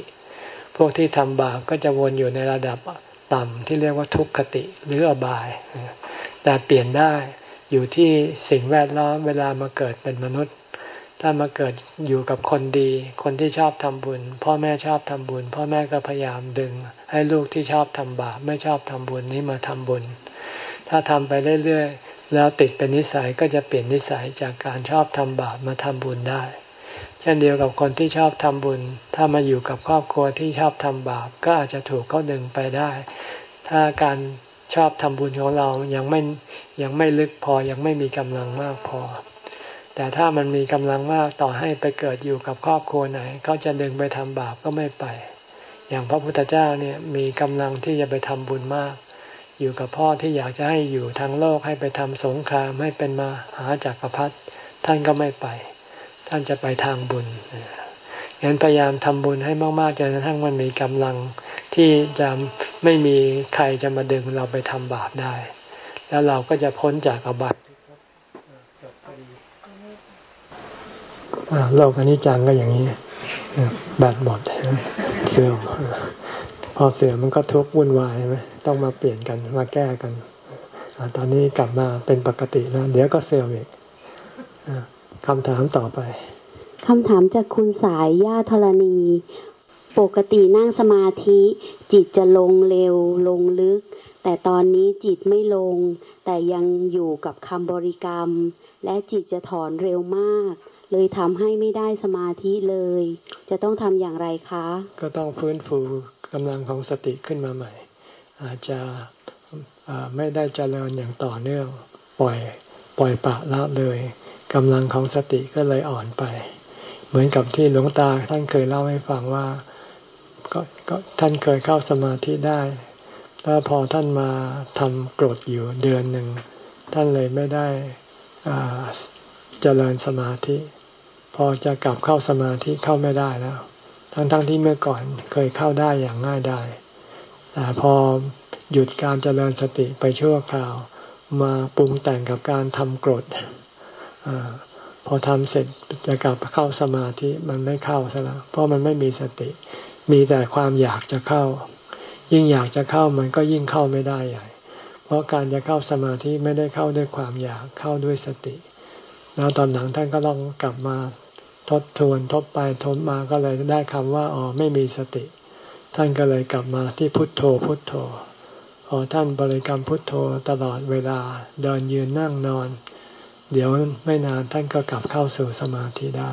พวกที่ทำบาปก็จะวนอยู่ในระดับ ต่ำที่เรียกว่าทุกขติหรืออบาย แต่เปลี่ยนได้อยู่ที่สิ่งแวดล้อมเวลามาเกิดเป็นมนุษย์ ถ้ามาเกิดอยู่กับคนดี คนที่ชอบทำบุญ พ่อแม่ชอบทำบุญ พ่อแม่ก็พยายามดึง ให้ลูกที่ชอบทำบาปไม่ชอบทำบุญนี้มาทำบุญ ถ้าทำไปเรื่อยๆแล้วติดเป็นนิสัยก็จะเปลี่ยนนิสัยจากการชอบทำบาปมาทำบุญได้ เช่นเดียวกับคนที่ชอบทำบุญ ถ้ามาอยู่กับครอบครัวที่ชอบทำบาป ก็อาจจะถูกเขาดึงไปได้ ถ้าการชอบทำบุญของเรายังไม่ยังไม่ลึกพอยังไม่มีกำลังมากพอ แต่ถ้ามันมีกำลังมากต่อให้ไปเกิดอยู่กับครอบครัวไหนเขาจะดึงไปทำบาปก็ไม่ไป อย่างพระพุทธเจ้าเนี่ยมีกำลังที่จะไปทำบุญมากอยู่กับพ่อที่อยากจะให้อยู่ทางโลกให้ไปทำสงครามให้เป็นมาหาจากักรพรรดิท่านก็ไม่ไป ท่านจะไปทางบุญงั้นพยายามทำบุญให้มากๆจนกระทั่งมันมีกำลังที่จะไม่มีใครจะมาดึงเราไปทำบาปได้ แล้วเราก็จะพ้นจากอบัตโลกอันนี้จังก็อย่างนี้แบตหมดเสื่อมพอเสื่อมมันก็ทุกข์วุ่นวายไหมต้องมาเปลี่ยนกันมาแก้กันอตอนนี้กลับมาเป็นปกติแล้ว เดี๋ยวก็เสื่อมอีก คำถามต่อไปคำถามจากคุณสายญาธรณี ปกตินั่งสมาธิ จิตจะลงเร็ว ลงลึก แต่ตอนนี้จิตไม่ลง แต่ยังอยู่กับคำบริกรรม และจิตจะถอนเร็วมาก เลยทำให้ไม่ได้สมาธิเลย จะต้องทำอย่างไรคะ ก็ต้องฟื้นฟูกำลังของสติขึ้นมาใหม่ อาจจะไม่ได้เจริญอย่างต่อเนื่องปล่อยปล่อยปะละเลย กำลังของสติก็เลยอ่อนไป เหมือนกับที่หลวงตาท่านเคยเล่าให้ฟังว่าก็ก็ท่านเคยเข้าสมาธิได้ แล้วพอท่านมาทำกรดอยู่เดือนหนึ่ง ท่านเลยไม่ได้เจริญสมาธิ พอจะกลับเข้าสมาธิเข้าไม่ได้แล้ว ทั้งๆทที่เมื่อก่อนเคยเข้าได้อย่างง่ายได้แต่พอหยุดการเจริญสติไปชั่วคราว มาปรุงแต่งกับการทำกรด พอทำเสร็จจะกลับเข้าสมาธิมันไม่เข้าซะแล้วเพราะมันไม่มีสติ มีแต่ความอยากจะเข้า ยิ่งอยากจะเข้ามันก็ยิ่งเข้าไม่ได้ใหญ่เพราะการจะเข้าสมาธิไม่ได้เข้าด้วยความอยากเข้าด้วยสติ แล้วตอนหลังท่านก็ต้องกลับมาทบทวนทบไปทบมาก็เลยได้คำว่าอ๋อไม่มีสติ ท่านก็เลยกลับมาที่พุทโธพุทโธพอท่านบริกรรมพุทโธตลอดเวลาเดินยืนนั่งนอน เดี๋ยวไม่นานท่านก็กลับเข้าสู่สมาธิได้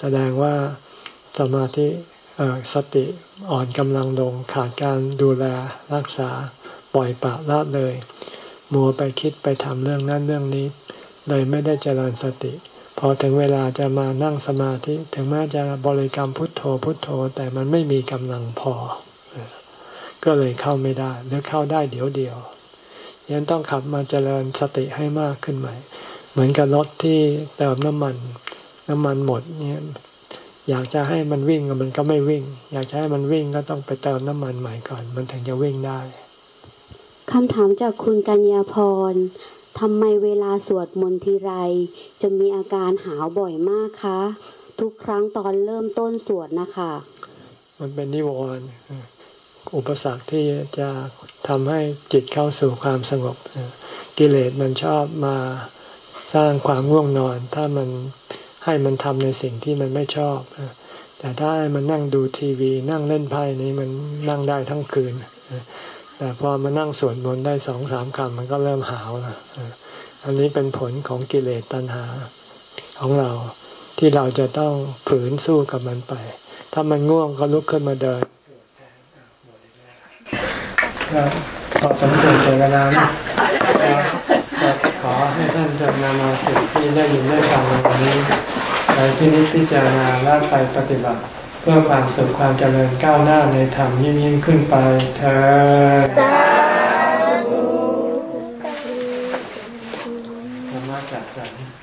แสดงว่าสมาธิสติอ่อนกำลังลงขาดการดูแลรักษาปล่อยปะละเลย มัวไปคิดไปทำเรื่องนั้นเรื่องนี้ เลยไม่ได้เจริญสติ พอถึงเวลาจะมานั่งสมาธิ ถึงแม้จะบริกรรมพุทโธพุทโธ แต่มันไม่มีกำลังพอ ก็เลยเข้าไม่ได้หรือเข้าได้เดี๋ยวเดียว ยังต้องขับมาเจริญสติให้มากขึ้นใหม่ เหมือนกับรถที่เติมน้ำมัน น้ำมันหมดเนี่ยอยากจะให้มันวิ่งมันก็ไม่วิ่ง อยากจะให้มันวิ่งก็ต้องไปเติมน้ำมันใหม่ก่อน มันถึงจะวิ่งได้คำถามจากคุณกัญญาพรทำไมเวลาสวดมนต์ทีไร จะมีอาการหาวบ่อยมากคะ ทุกครั้งตอนเริ่มต้นสวดนะคะ มันเป็นนิวรณ์ อุปสรรคที่จะทำให้จิตเข้าสู่ความสงบ กิเลสมันชอบมาสร้างความง่วงนอน ถ้ามันให้มันทำในสิ่งที่มันไม่ชอบ แต่ถ้าให้มันนั่งดูทีวี นั่งเล่นไพ่นี้มันนั่งได้ทั้งคืน แต่พอมานั่งสวดมนต์ได้สองสามคำมันก็เริ่มหาวแล้วอันนี้เป็นผลของกิเลสตัณหาของเราที่เราจะต้องฝืนสู้กับมันไป ถ้ามันง่วงก็ลุกขึ้นมาเดิน ครับพอสมควรเจเวลานะขอให้ท่านจำนามาสิ่งที่ได้ยินได้ฟังในวันนี้ไปที่นิพพิจารณาและไปปฏิบัติ เพื่อความสุขความเจริญก้าวหน้าในธรรมยิ่งยิ่งขึ้นไปเธอ